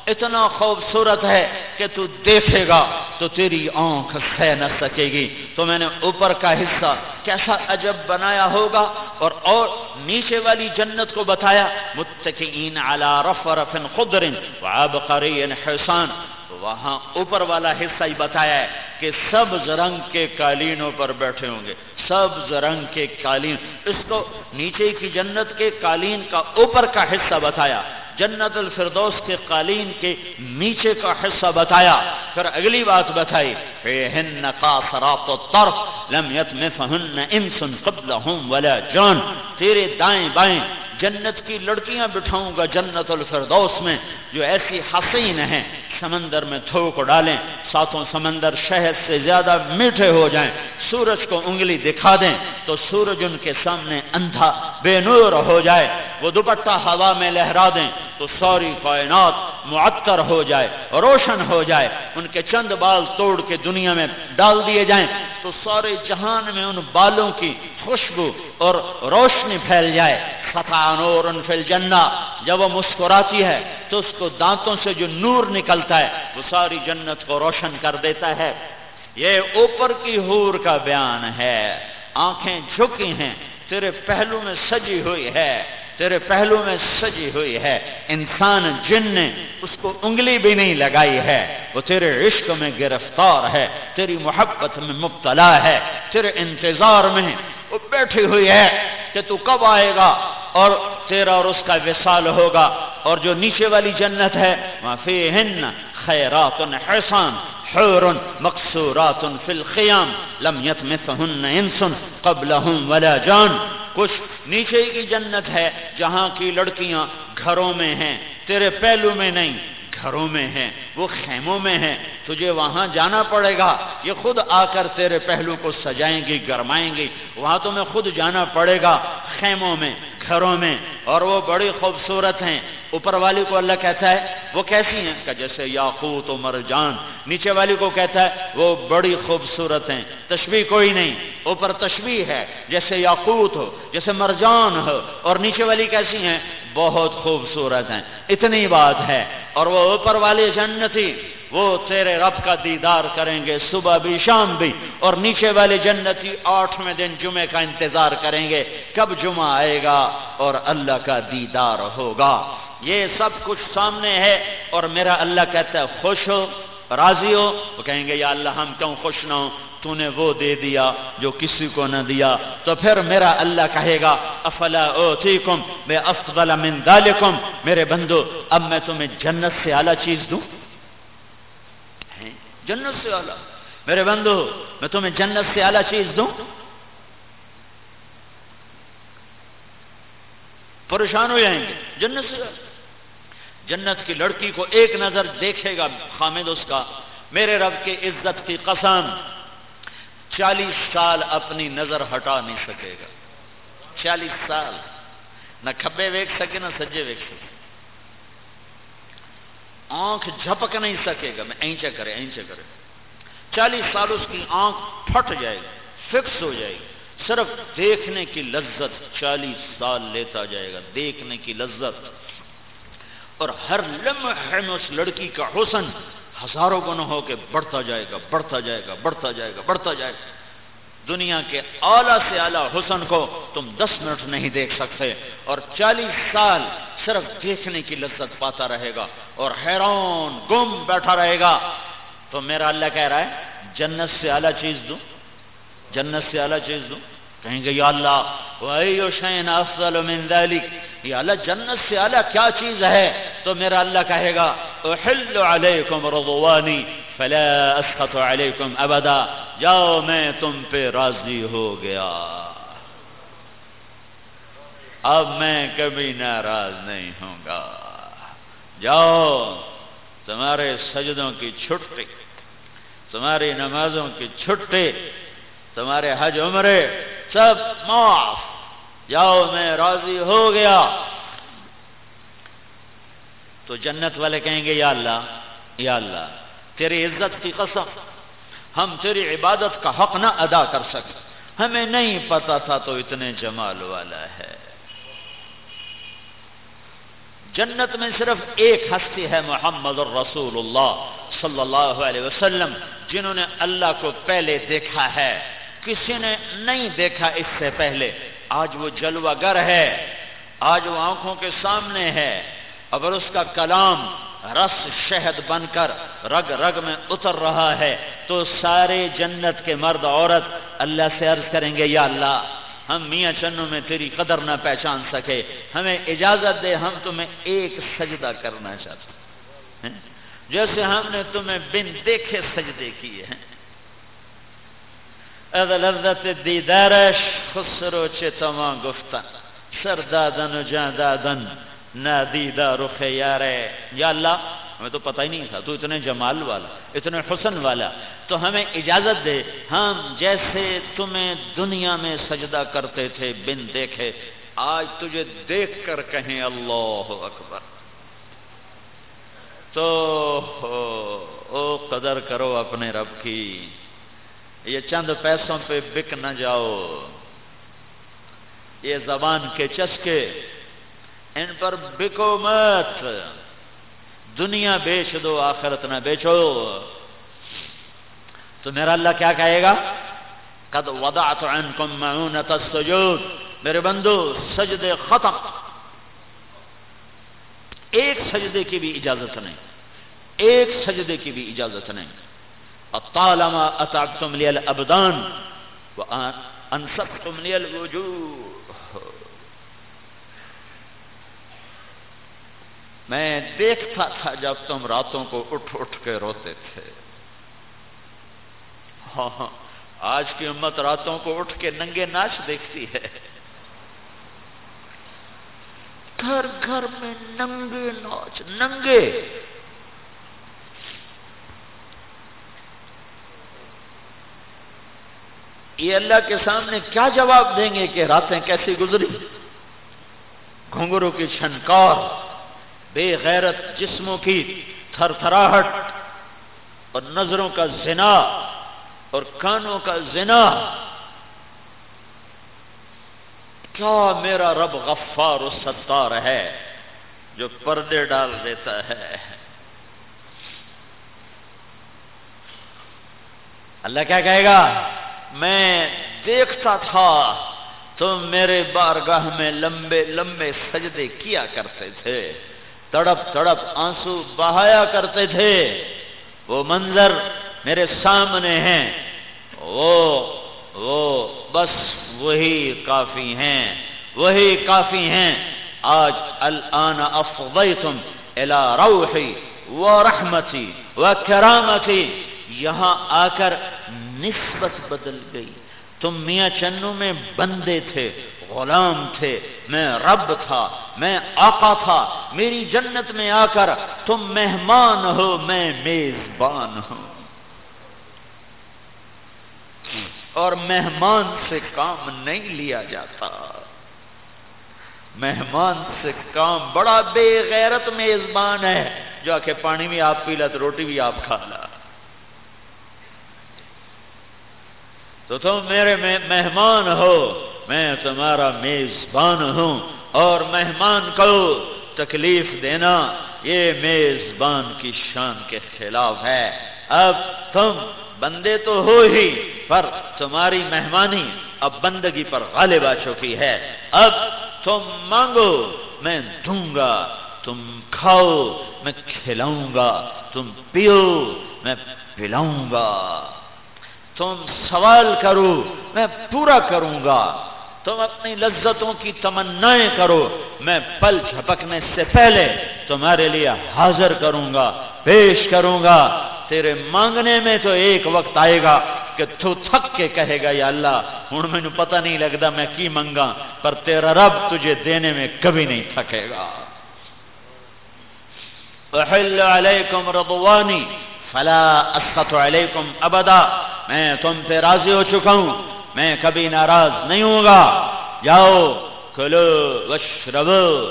اتنا خوبصورت ہے کہ تو دیکھے گا تو تیری آنکھ سہ نہ سکے گی۔ تو میں نے اوپر کا حصہ کیسا عجب بنایا ہوگا اور اور نیچے والی جنت کو بتایا متقین علی رفرف خضر وعبقری حسان وہاں اوپر والا حصہ ہی بتایا ہے کہ سبز رنگ کے قالینوں پر بیٹھے ہوں گے۔ سبز رنگ کے قالین۔ اس کو نیچے کی جنت کے قالین کا اوپر کا حصہ بتایا۔ جنت الفردوس کے قالین کے نیچے کا حصہ بتایا۔ پھر اگلی بات بتائی۔ فیہن قاصرات الطرف لم یتمفہن انس قبلہم ولا جان۔ تیرے دائیں بائیں جنت کی لڑکیاں بٹھاؤں گا جنت الفردوس میں جو ایسی حسین ہیں۔ سمندر میں تھوک ڈالیں، ساتوں سمندر شہد سے زیادہ میٹھے ہو جائیں۔ سورج کو انگلی دکھا دیں تو سورج ان کے سامنے اندھا بے نور ہو جائے، وہ دوپٹہ ہوا میں لہرا دیں تو سوری کائنات معطر ہو جائے، روشن ہو جائے۔ ان کے چند بال توڑ کے دنیا میں ڈال دیے جائیں تو سارے جہان میں ان بالوں کی خوشبو اور روشنی پھیل جائے۔ نور فی الجنہ۔ جب وہ مسکراتی ہے تو اس کو دانتوں سے جو نور نکلتا ہے، وہ ساری جنت کو روشن کر دیتا ہے۔ یہ اوپر کی حور کا بیان ہے۔ آنکھیں جھکی ہیں، تیرے پہلو میں سجی ہوئی ہے۔ تیرے پہلو میں سجی ہوئی ہے۔ انسان، جن نے اس کو انگلی بھی نہیں لگائی ہے۔ وہ تیرے عشق میں گرفتار ہے، تیری محبت میں مبتلا ہے۔ تیرے انتظار میں وہ بیٹھی ہوئی ہے کہ تو کب آئے گا؟ اور تیرا اور اس کا وصال ہوگا اور جو نیچے والی جنت ہے فیہن خیرات حسان حور مقصورات فی الخیام لم یتمثہن انسن قبلہم ولا جان۔ کچھ نیچے کی جنت ہے جہاں کی لڑکیاں گھروں میں ہیں، تیرے پہلو میں نہیں، گھروں میں ہیں، وہ خیموں میں ہیں۔ تجھے وہاں جانا پڑے گا، یہ خود آ کر تیرے پہلو کو سجائیں گی، گرمائیں گی۔ وہاں تمہیں خود جانا پڑے گا، خیموں میں۔ گھروں میں، اور وہ بڑی خوبصورت ہیں۔ اوپر والی کو اللہ کہتا ہے، وہ کیسی ہیں؟ کہ جیسے یاقوت و مرجان۔ نیچے والی کو کہتا ہے، وہ بڑی خوبصورت ہیں۔ تشبیح کوئی نہیں، اوپر تشبیح ہے۔ جیسے یاقوت ہو، جیسے مرجان ہو۔ اور نیچے والی کیسی ہیں؟ بہت خوبصورت ہیں۔ اتنی بات ہے۔ اور وہ اوپر والی جنتی وہ تیرے رب کا دیدار کریں گے، صبح بھی، شام بھی۔ اور نیچے والے جنتی آٹھویں دن جمعے کا انتظار کریں گے، کب جمعہ آئے گا اور اللہ کا دیدار ہوگا۔ یہ سب کچھ سامنے ہے اور میرا اللہ کہتا ہے، خوش ہو، راضی ہو؟ وہ کہیں گے، یا اللہ، ہم کیوں خوش نہ ہوں؟ تو نے وہ دے دیا جو کسی کو نہ دیا۔ تو پھر میرا اللہ کہے گا، افلا اوتیکم بے افضل من دالکم میرے بندو، اب میں تمہیں جنت سے اعلیٰ چیز دوں؟ جنت سے اعلیٰ۔ میرے بندو، میں تمہیں جنت سے اعلیٰ چیز دوں۔ پریشان ہو جائیں گے۔ جنت سے جنت کی لڑکی کو ایک نظر دیکھے گا خامد اس کا۔ میرے رب کی عزت کی قسم، چالیس سال اپنی نظر ہٹا نہیں سکے گا۔ چالیس سال۔ نہ کھبے ویک سکے، نہ سجے ویک سکے۔ آنکھ جھپک نہیں سکے گا۔ میں اینچے کرے اینچے کرے۔ چالیس سال اس کی آنکھ پھٹ جائے گی، فکس ہو جائے گی۔ صرف دیکھنے کی لذت چالیس سال لیتا جائے گا، دیکھنے کی لذت۔ اور ہر لمحے میں اس لڑکی کا حسن ہزاروں گنا ہو کے بڑھتا جائے گا، بڑھتا جائے گا، بڑھتا جائے گا، بڑھتا جائے گا۔ دنیا کے اعلیٰ سے اعلیٰ حسن کو تم دس منٹ نہیں دیکھ سکتے۔ اور چالیس سال صرف دیکھنے کی لذت پاتا رہے گا اور حیران گم بیٹھا رہے گا۔ تو میرا اللہ کہہ رہا ہے، جنت سے اعلیٰ چیز دوں جنت سے اعلیٰ چیز دوں کہیں گے، یا اللہ، وَأَيُّ شَيْنَ أَفْضَلُ مِن ذَلِكَ؟ یا اللہ، جنت سے اعلیٰ کیا چیز ہے؟ تو میرا اللہ کہے گا احل علیکم رضوانی فلا اسخط علیکم ابدا جاؤ میں تم پہ راضی ہو گیا۔ اب میں کبھی ناراض نہیں ہوں گا۔ جاؤ، تمہارے سجدوں کی چھٹی، تمہاری نمازوں کی چھٹی، تمہارے حج عمرے سب معاف۔ جاؤ، میں راضی ہو گیا۔ تو جنت والے کہیں گے، یا اللہ یا اللہ، تیری عزت کی قسم، ہم تیری عبادت کا حق نہ ادا کر سکے۔ ہمیں نہیں پتا تھا تو اتنے جمال والا ہے۔ جنت میں صرف ایک ہستی ہے محمد الرسول اللہ صلی اللہ علیہ وسلم، جنہوں نے اللہ کو پہلے دیکھا ہے۔ کسی نے نہیں دیکھا اس سے پہلے۔ آج وہ جلوہ گر ہے۔ آج وہ آنکھوں کے سامنے ہے۔ اگر اس کا کلام رس شہد بن کر رگ رگ میں اتر رہا ہے، تو سارے جنت کے مرد عورت اللہ سے عرض کریں گے، یا اللہ ہم میاں چنوں میں تیری قدر نہ پہچان سکے۔ ہمیں اجازت دے، ہم تمہیں ایک سجدہ کرنا چاہتے ہیں۔ جیسے ہم نے تمہیں بن دیکھے سجدے کیے ہیں۔ از لذت دیدارش خسرو چه تما گفتن۔ سر دادن و جان دادن۔ نادیدہ رخ یارے یا اللہ ہمیں تو پتہ ہی نہیں تھا، تو اتنے جمال والا، اتنے حسن والا۔ تو ہمیں اجازت دے، ہم جیسے تمہیں دنیا میں سجدہ کرتے تھے، بن دیکھے۔ آج تجھے دیکھ کر کہیں اللہ اکبر۔ تو او قدر کرو اپنے رب کی۔ یہ چند پیسوں پہ بک نہ جاؤ۔ یہ زبان کے چسکے، ان پر بکو مت۔ دنیا بیچ دو، آخرت نہ بیچو۔ تو میرا اللہ کیا کہے گا؟ قد وضعت عنکم معونت السجود۔ میرے بندو، سجدے ختم۔ ایک سجدے کی بھی اجازت نہیں۔ ایک سجدے کی بھی اجازت نہیں۔ اطالما اتعبتم لی الابدان وانصبتم لی الوجوه میں دیکھتا تھا جب تم راتوں کو اٹھ اٹھ کے روتے تھے۔ ہاں ہاں آج کی امت راتوں کو اٹھ کے ننگے ناچ دیکھتی ہے۔ گھر گھر میں ننگے ناچ، ننگے۔ یہ اللہ کے سامنے کیا جواب دیں گے کہ راتیں کیسی گزری؟ گھنگرو کی چھنکار۔ بے غیرت جسموں کی تھر تھراہٹ اور نظروں کا زنا اور کانوں کا زنا۔ کیا میرا رب غفار و ستار ہے جو پردے ڈال دیتا ہے؟ اللہ کیا کہے گا؟ میں دیکھتا تھا تم میرے بارگاہ میں لمبے لمبے سجدے کیا کرتے تھے۔ تڑپ تڑپ آنسو بہایا کرتے تھے۔ وہ منظر میرے سامنے ہیں۔ وہ وہ بس وہی کافی ہیں، وہی کافی ہیں۔ آج الان افضیتم الى روحی و رحمتی و کرامتی۔ یہاں آ کر نسبت بدل گئی۔ تم میاں چنو میں بندے تھے، غلام تھے، میں رب تھا، میں آقا تھا، میری جنت میں آ کر تم مہمان ہو، میں میزبان ہوں اور مہمان سے کام نہیں لیا جاتا۔ مہمان سے کام بڑا بے غیرت میزبان ہے۔ جو آ کے پانی بھی آپ پی لا تو روٹی بھی آپ کھا لا تو تم میرے مہمان ہو، میں تمہارا میزبان ہوں، اور مہمان کو تکلیف دینا یہ میزبان کی شان کے خلاف ہے۔ اب تم بندے تو ہو ہی، پر تمہاری مہمانی اب بندگی پر غالب آ چکی ہے۔ اب تم مانگو، میں دوں گا، تم کھاؤ، میں کھلاؤں گا، تم پیو، میں پلاؤں گا۔ تم سوال کرو، میں پورا کروں گا۔ تم اپنی لذتوں کی تمنائیں کرو۔ میں پل جھپکنے سے پہلے تمہارے لیے حاضر کروں گا، پیش کروں گا۔ تیرے مانگنے میں تو ایک وقت آئے گا کہ تو تھک کے کہے گا، یا اللہ، ہوں مجھے پتہ نہیں لگتا میں کی منگا پر تیرا رب تجھے دینے میں کبھی نہیں تھکے گا۔ احل علیکم رضوانی، فلا اسخط علیکم ابدا۔ میں تم پہ راضی ہو چکا ہوں۔ میں کبھی ناراض نہیں ہوں گا۔ جاؤ، کلو وشربو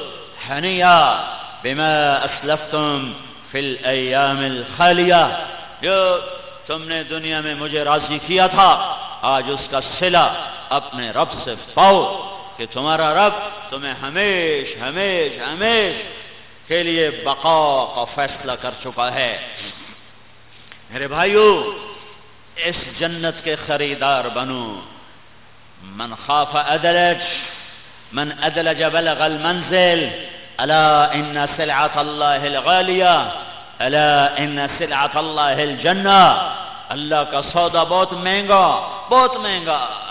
حنیا بما اسلفتم فی الایام الخالیہ۔ جو تم نے دنیا میں مجھے راضی کیا تھا، آج اس کا صلہ اپنے رب سے پاؤ کہ تمہارا رب تمہیں ہمیش ہمیش ہمیش کے لیے بقا کا فیصلہ کر چکا ہے۔ میرے بھائیوں اس جنت کے خریدار بنو۔ من خاف ادلج، من ادلج بلغ المنزل، الا ان سلعت اللہ الغالیہ الا ان سلعت اللہ الجنہ اللہ کا سودا بہت مہنگا بہت مہنگا۔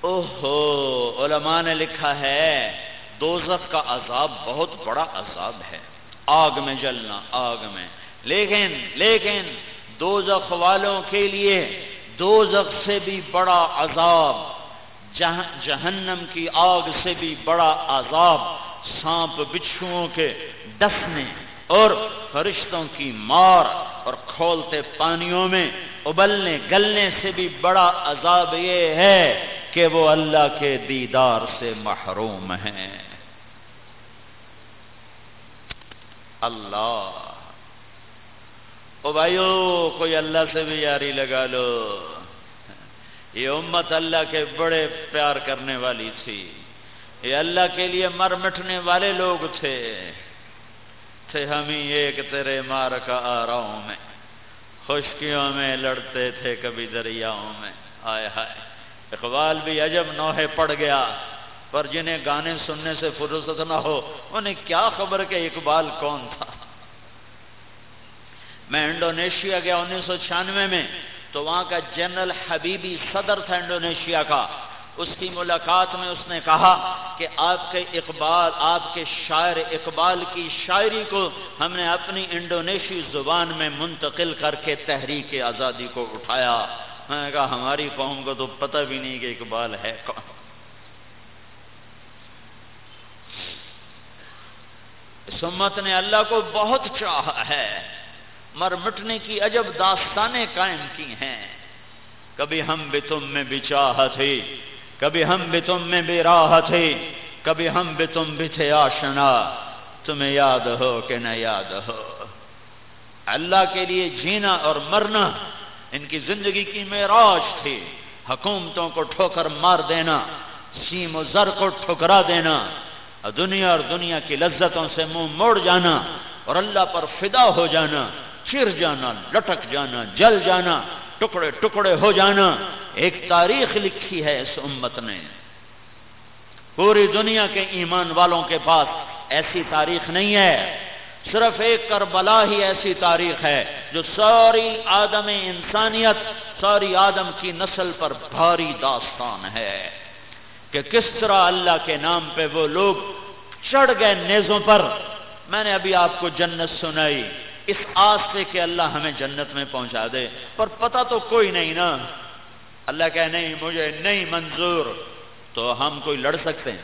اوہو، علماء نے لکھا ہے، دوزخ کا عذاب بہت بڑا عذاب ہے۔ آگ میں جلنا، آگ میں۔ لیکن لیکن دوزخ والوں کے لیے دوزخ سے بھی بڑا عذاب جہنم کی آگ سے بھی بڑا عذاب، سانپ بچھوؤں کے ڈسنے اور فرشتوں کی مار اور کھولتے پانیوں میں ابلنے، گلنے سے بھی بڑا عذاب یہ ہے کہ وہ اللہ کے دیدار سے محروم ہیں۔ اللہ او بھائیو کوئی اللہ سے بھی یاری لگا لو۔ یہ امت اللہ کے بڑے پیار کرنے والی تھی۔ یہ اللہ کے لیے مر مٹنے والے لوگ تھے۔ تھے ہم ہی ایک، تیرے مار کا آراؤں میں۔ خشکیوں میں لڑتے تھے کبھی دریاؤں میں۔ آئے ہائے، اقبال بھی عجب نوحے پڑ گیا۔ پر جنہیں گانے سننے سے فرصت نہ ہو، انہیں کیا خبر کہ اقبال کون تھا؟ میں انڈونیشیا گیا انیس سو چھیانوے میں، تو وہاں کا جنرل حبیبی صدر تھا انڈونیشیا کا۔ اس کی ملاقات میں اس نے کہا کہ آپ کے اقبال، آپ کے شاعر اقبال کی شاعری کو ہم نے اپنی انڈونیشی زبان میں منتقل کر کے تحریک آزادی کو اٹھایا۔ میں نے کہا، ہماری قوم کو تو پتہ بھی نہیں کہ اقبال ہے کون۔ اس امت نے اللہ کو بہت چاہا ہے۔ مر مٹنے کی عجب داستانیں قائم کی ہیں۔ کبھی ہم بھی تم میں بھی چاہ تھی کبھی ہم بھی تم میں بھی راہ تھی کبھی ہم بھی تم بھی تھے آشنا۔ تمہیں یاد ہو کہ نہ یاد ہو۔ اللہ کے لیے جینا اور مرنا، ان کی زندگی کی معراج تھی۔ حکومتوں کو ٹھوکر مار دینا، سیم و زر کو ٹھکرا دینا۔ دنیا اور دنیا کی لذتوں سے منہ موڑ جانا اور اللہ پر فدا ہو جانا۔ چر جانا، لٹک جانا، جل جانا، ٹکڑے ٹکڑے ہو جانا۔ ایک تاریخ لکھی ہے اس امت نے۔ پوری دنیا کے ایمان والوں کے پاس ایسی تاریخ نہیں ہے۔ صرف ایک کربلا ہی ایسی تاریخ ہے جو ساری آدم انسانیت، ساری آدم کی نسل پر بھاری داستان ہے۔ کہ کس طرح اللہ کے نام پہ وہ لوگ چڑھ گئے نیزوں پر۔ میں نے ابھی آپ کو جنت سنائی۔ اس آس سے کہ اللہ ہمیں جنت میں پہنچا دے۔ پر پتہ تو کوئی نہیں نا۔ اللہ کہ نہیں، مجھے نہیں منظور۔ تو ہم کوئی لڑ سکتے ہیں۔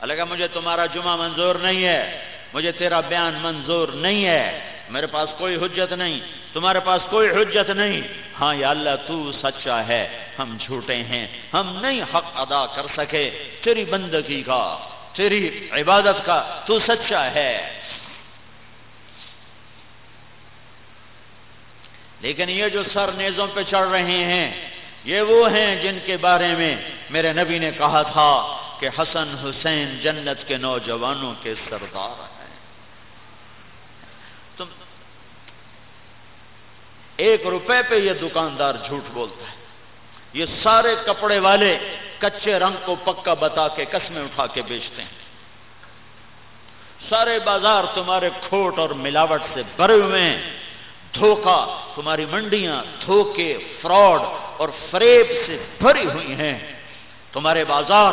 اللہ کہ مجھے تمہارا جمعہ منظور نہیں ہے۔ مجھے تیرا بیان منظور نہیں ہے۔ میرے پاس کوئی حجت نہیں۔ تمہارے پاس کوئی حجت نہیں۔ ہاں یا اللہ، تو سچا ہے۔ ہم جھوٹے ہیں۔ ہم نہیں حق ادا کر سکے۔ تیری بندگی کا، تیری عبادت کا تو سچا ہے۔ لیکن یہ جو سر نیزوں پہ چڑھ رہے ہیں، یہ وہ ہیں جن کے بارے میں میرے نبی نے کہا تھا کہ حسن حسین جنت کے نوجوانوں کے سردار ہیں۔ تم ایک روپے پہ یہ دکاندار جھوٹ بولتا ہے۔ یہ سارے کپڑے والے کچے رنگ کو پکا بتا کے قسمیں اٹھا کے بیچتے ہیں۔ سارے بازار تمہارے کھوٹ اور ملاوٹ سے بھرے ہوئے ہیں۔ دھوکا، تمہاری منڈیاں دھوکے، فراڈ اور فریب سے بھری ہوئی ہیں۔ تمہارے بازار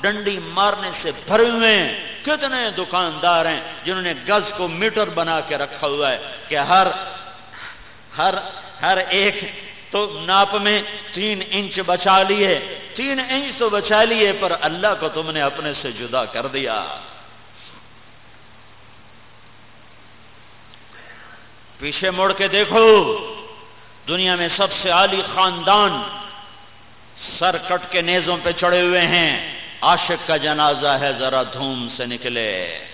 ڈنڈی مارنے سے بھرے ہوئے ہیں۔ کتنے دکاندار ہیں جنہوں نے گز کو میٹر بنا کے رکھا ہوا ہے کہ ہر ہر ہر ایک تو ناپ میں تین انچ بچا لیے، تین انچ تو بچا لیے، پر اللہ کو تم نے اپنے سے جدا کر دیا۔ پیچھے مڑ کے دیکھو۔ دنیا میں سب سے عالی خاندان سر کٹ کے نیزوں پہ چڑھے ہوئے ہیں۔ عاشق کا جنازہ ہے، ذرا دھوم سے نکلے۔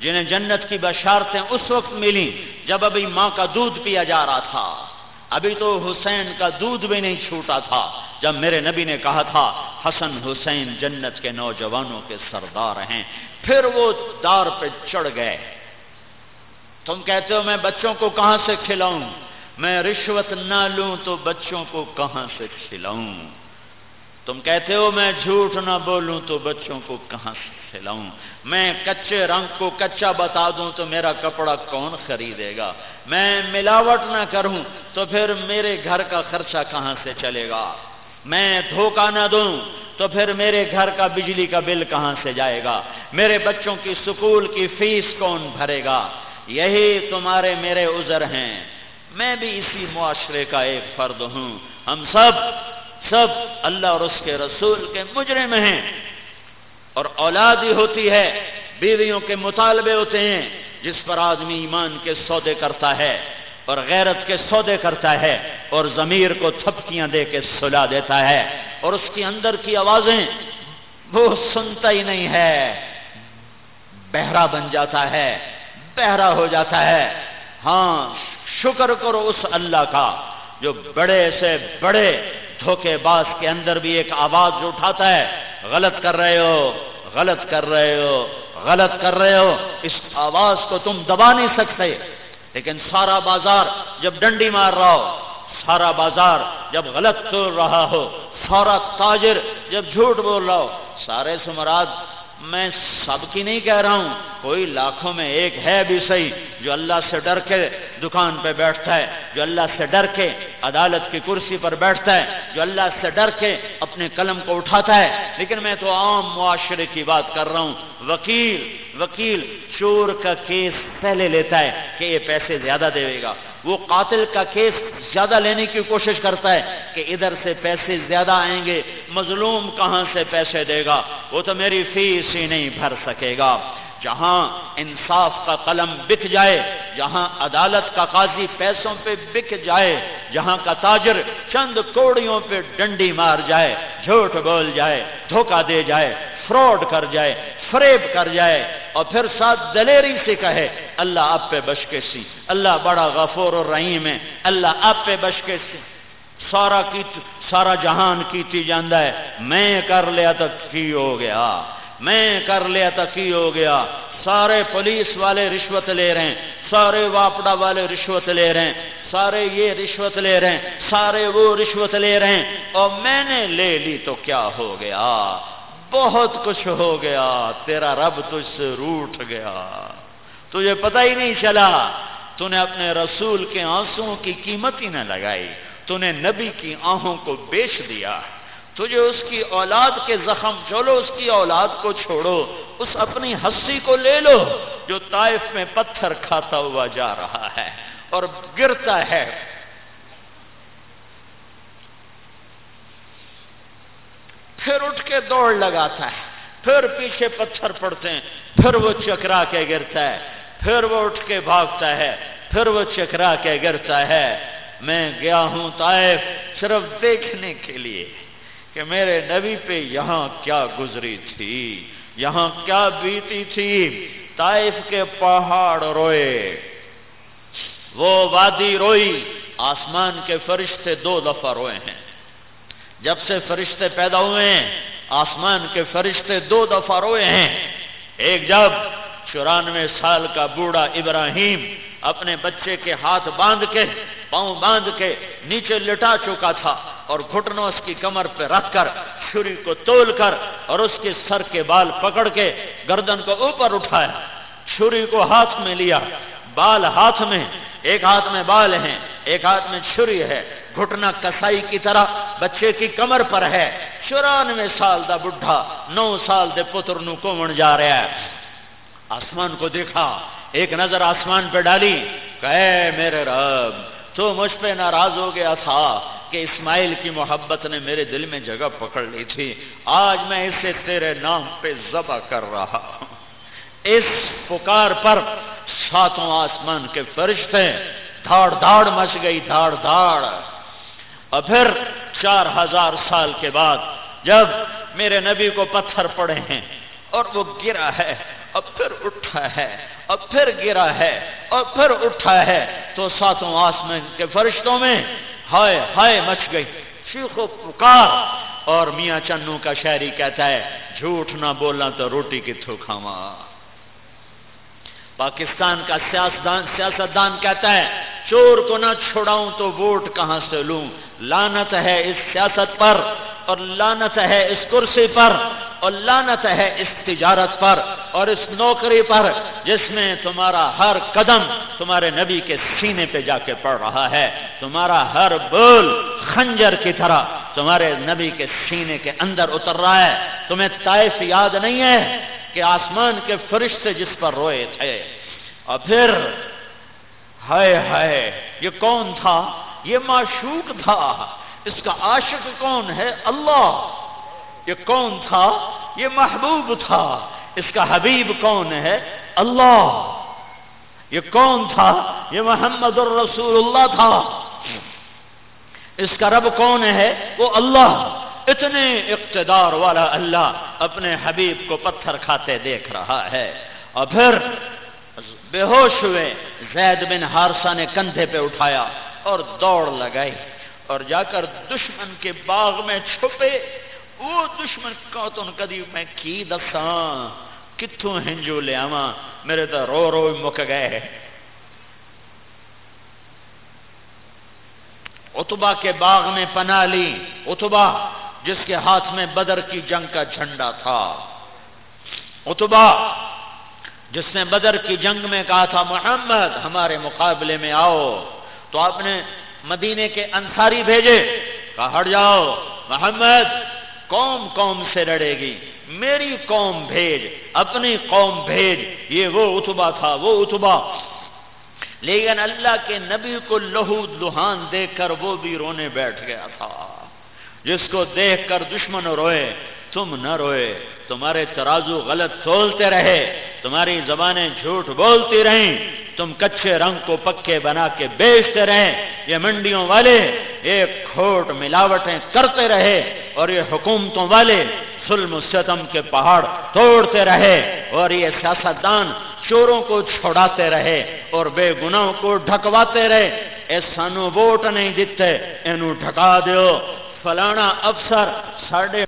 جنہیں جنت کی بشارتیں اس وقت ملی جب ابھی ماں کا دودھ پیا جا رہا تھا۔ ابھی تو حسین کا دودھ بھی نہیں چھوٹا تھا۔ جب میرے نبی نے کہا تھا، حسن حسین جنت کے نوجوانوں کے سردار ہیں۔ پھر وہ دار پہ چڑھ گئے۔ تم کہتے ہو میں بچوں کو کہاں سے کھلاؤں؟ میں رشوت نہ لوں تو بچوں کو کہاں سے کھلاؤں؟ تم کہتے ہو میں جھوٹ نہ بولوں تو بچوں کو کہاں سے کھلاؤں؟ میں کچے رنگ کو کچا بتا دوں تو میرا کپڑا کون خریدے گا؟ میں ملاوٹ نہ کروں تو پھر میرے گھر کا خرچہ کہاں سے چلے گا؟ میں دھوکہ نہ دوں تو پھر میرے گھر کا بجلی کا بل کہاں سے جائے گا؟ میرے بچوں کی سکول کی فیس کون بھرے گا؟ یہی تمہارے میرے عذر ہیں۔ میں بھی اسی معاشرے کا ایک فرد ہوں۔ ہم سب سب اللہ اور اس کے رسول کے مجرم ہیں۔ اور اولاد ہی ہوتی ہے، بیویوں کے مطالبے ہوتے ہیں۔ جس پر آدمی ایمان کے سودے کرتا ہے اور غیرت کے سودے کرتا ہے اور ضمیر کو تھپکیاں دے کے سلا دیتا ہے اور اس کی اندر کی آوازیں وہ سنتا ہی نہیں ہے۔ بہرا بن جاتا ہے۔ بہرا ہو جاتا ہے۔ ہاں شکر کرو اس اللہ کا جو بڑے سے بڑے دھوکے باز کے اندر بھی ایک آواز جو اٹھاتا ہے۔ غلط کر رہے ہو، غلط کر رہے ہو، غلط کر رہے ہو۔ اس آواز کو تم دبا نہیں سکتے۔ لیکن سارا بازار جب ڈنڈی مار رہا ہو، سارا بازار جب غلط کر رہا ہو، سارا تاجر جب جھوٹ بول رہا ہو، سارے سمراد میں سب کی نہیں کہہ رہا ہوں، کوئی لاکھوں میں ایک ہے بھی صحیح، جو اللہ سے ڈر کے دکان پہ بیٹھتا ہے، جو اللہ سے ڈر کے عدالت کی کرسی پر بیٹھتا ہے، جو اللہ سے ڈر کے اپنے قلم کو اٹھاتا ہے۔ لیکن میں تو عام معاشرے کی بات کر رہا ہوں۔ وکیل وکیل چور کا کیس پہلے لیتا ہے کہ یہ پیسے زیادہ دے گا۔ وہ قاتل کا کیس زیادہ لینے کی کوشش کرتا ہے کہ ادھر سے پیسے زیادہ آئیں گے، مظلوم کہاں سے پیسے دے گا؟ وہ تو میری فیس ہی نہیں بھر سکے گا۔ جہاں انصاف کا قلم بک جائے، جہاں عدالت کا قاضی پیسوں پہ بک جائے، جہاں کا تاجر چند کوڑیوں پہ ڈنڈی مار جائے، جھوٹ بول جائے، دھوکہ دے جائے فراڈ کر جائے فریب کر جائے اور پھر ساتھ دلیری سے کہے، اللہ آپ پہ بشکے سی، اللہ بڑا غفور اور رحیم ہے، اللہ آپ پہ بشکے سی۔ سارا کی سارا جہان کیتی جاندہ ہے۔ میں کر لیا تو کی ہو گیا؟ میں کر لیا تو کی ہو گیا؟ سارے پولیس والے رشوت لے رہے ہیں، سارے واپڑا والے رشوت لے رہے ہیں، سارے یہ رشوت لے رہے ہیں، سارے وہ رشوت لے رہے ہیں۔ اور میں نے لے لی تو کیا ہو گیا؟ بہت کچھ ہو گیا، تیرا رب تجھ سے روٹ گیا۔ تجھے پتہ ہی نہیں چلا تو نے اپنے رسول کے آنسوں کی قیمت ہی نہ لگائی تو نے نبی کی آہوں کو بیچ دیا۔ تجھے اس کی اولاد کے زخم چولو اس کی اولاد کو چھوڑو، اس اپنی ہستی کو لے لو جو طائف میں پتھر کھاتا ہوا جا رہا ہے اور گرتا ہے۔ پھر اٹھ کے دوڑ لگاتا ہے، پھر پیچھے پتھر پڑتے ہیں، پھر وہ چکرا کے گرتا ہے، پھر وہ اٹھ کے بھاگتا ہے، پھر وہ چکرا کے گرتا ہے۔ میں گیا ہوں طائف صرف دیکھنے کے لیے کہ میرے نبی پہ یہاں کیا گزری تھی، یہاں کیا بیتی تھی۔ طائف کے پہاڑ روئے، وہ وادی روئی، آسمان کے فرشتے دو دفعہ روئے ہیں۔ جب سے فرشتے پیدا ہوئے ہیں، آسمان کے فرشتے دو دفعہ روئے ہیں۔ ایک جب چورانوے سال کا بوڑھا ابراہیم اپنے بچے کے ہاتھ باندھ کے، پاؤں باندھ کے نیچے لٹا چکا تھا اور گھٹنوں اس کی کمر پہ رکھ کر، چھری کو تول کر اور اس کے سر کے بال پکڑ کے گردن کو اوپر اٹھایا۔ چھری کو ہاتھ میں لیا۔ بال ہاتھ میں، ایک ہاتھ میں بال ہیں ایک ہاتھ میں چھری ہے۔ گھٹنا کسائی کی طرح بچے کی کمر پر ہے۔ چورانوے سال دا بڈھا، نو سال دے پتر نو کومن جا رہا ہے۔ آسمان کو دیکھا، ایک نظر آسمان پہ ڈالی۔ کہ میرے رب، تو مجھ پہ ناراض ہو گیا تھا کہ اسماعیل کی محبت نے میرے دل میں جگہ پکڑ لی تھی۔ آج میں اسے تیرے نام پہ ذبح کر رہا ہوں۔ اس پکار پر ساتوں آسمان کے فرشتے دھاڑ دھاڑ مچ گئی، دھاڑ دھاڑ۔ اور پھر چار ہزار سال کے بعد جب میرے نبی کو پتھر پڑے ہیں اور وہ گرا ہے اب پھر اٹھا ہے اب پھر گرا ہے اور پھر اٹھا ہے، تو ساتوں آسمان کے فرشتوں میں ہائے ہائے مچ گئی۔ شیخ و پکار۔ اور میاں چنو کا شہری کہتا ہے، جھوٹ نہ بولنا تو روٹی کتوں کھاوا پاکستان کا سیاستدان سیاستدان کہتا ہے چور کو نہ چھوڑاؤں تو ووٹ کہاں سے لوں؟ لانت ہے اس سیاست پر اور لانت ہے اس کرسی پر اور لانت ہے اس تجارت پر اور اس نوکری پر جس میں تمہارا ہر قدم تمہارے نبی کے سینے پہ جا کے پڑ رہا ہے۔ تمہارا ہر بول خنجر کی طرح تمہارے نبی کے سینے کے اندر اتر رہا ہے۔ تمہیں طائف یاد نہیں ہے کہ آسمان کے فرشتے جس پر روئے تھے۔ اور پھر ہائے ہائے، یہ کون تھا؟ یہ معشوق تھا۔ اس کا عاشق کون ہے؟ اللہ۔ یہ کون تھا؟ یہ محبوب تھا۔ اس کا حبیب کون ہے؟ اللہ۔ یہ کون تھا؟ یہ محمد الرسول اللہ تھا۔ اس کا رب کون ہے؟ وہ اللہ۔ اتنے اقتدار والا اللہ اپنے حبیب کو پتھر کھاتے دیکھ رہا ہے۔ اور پھر بے ہوش ہوئے، زید بن ہارسا نے کندھے پہ اٹھایا اور دوڑ لگائی اور جا کر دشمن کے باغ میں چھپے۔ وہ دشمن کو تو کدی میں کی دساں؟ کتوں ہنجو لے میرے تو رو رو مک گئے اتبا کے باغ میں پناہ لی۔ اتبا جس کے ہاتھ میں بدر کی جنگ کا جھنڈا تھا۔ اتبا جس نے بدر کی جنگ میں کہا تھا، محمد، ہمارے مقابلے میں آؤ۔ تو آپ نے مدینے کے انصاری بھیجے۔ کہا، ہٹ جاؤ۔ محمد، قوم قوم سے لڑے گی۔ میری قوم بھیج، اپنی قوم بھیج۔ یہ وہ اتبا تھا، وہ اتبا لیکن اللہ کے نبی کو لہو لہان دیکھ کر وہ بھی رونے بیٹھ گیا تھا۔ جس کو دیکھ کر دشمن روئے، تم نہ روئے۔ تمہارے ترازو غلط تولتے رہے، تمہاری زبانیں جھوٹ بولتی رہیں، تم کچھے رنگ کو پکے بنا کے بیچتے رہے یہ منڈیوں والے ایک کھوٹ ملاوٹیں کرتے رہے اور یہ حکومتوں والے ظلم و ستم کے پہاڑ توڑتے رہے اور یہ سیاستدان چوروں کو چھوڑاتے رہے اور بے گناہوں کو ڈھکواتے رہے۔ اے سانو ووٹ نہیں دیتے، اینو ڈھکا دیو۔ فلانا افسر ساڑھے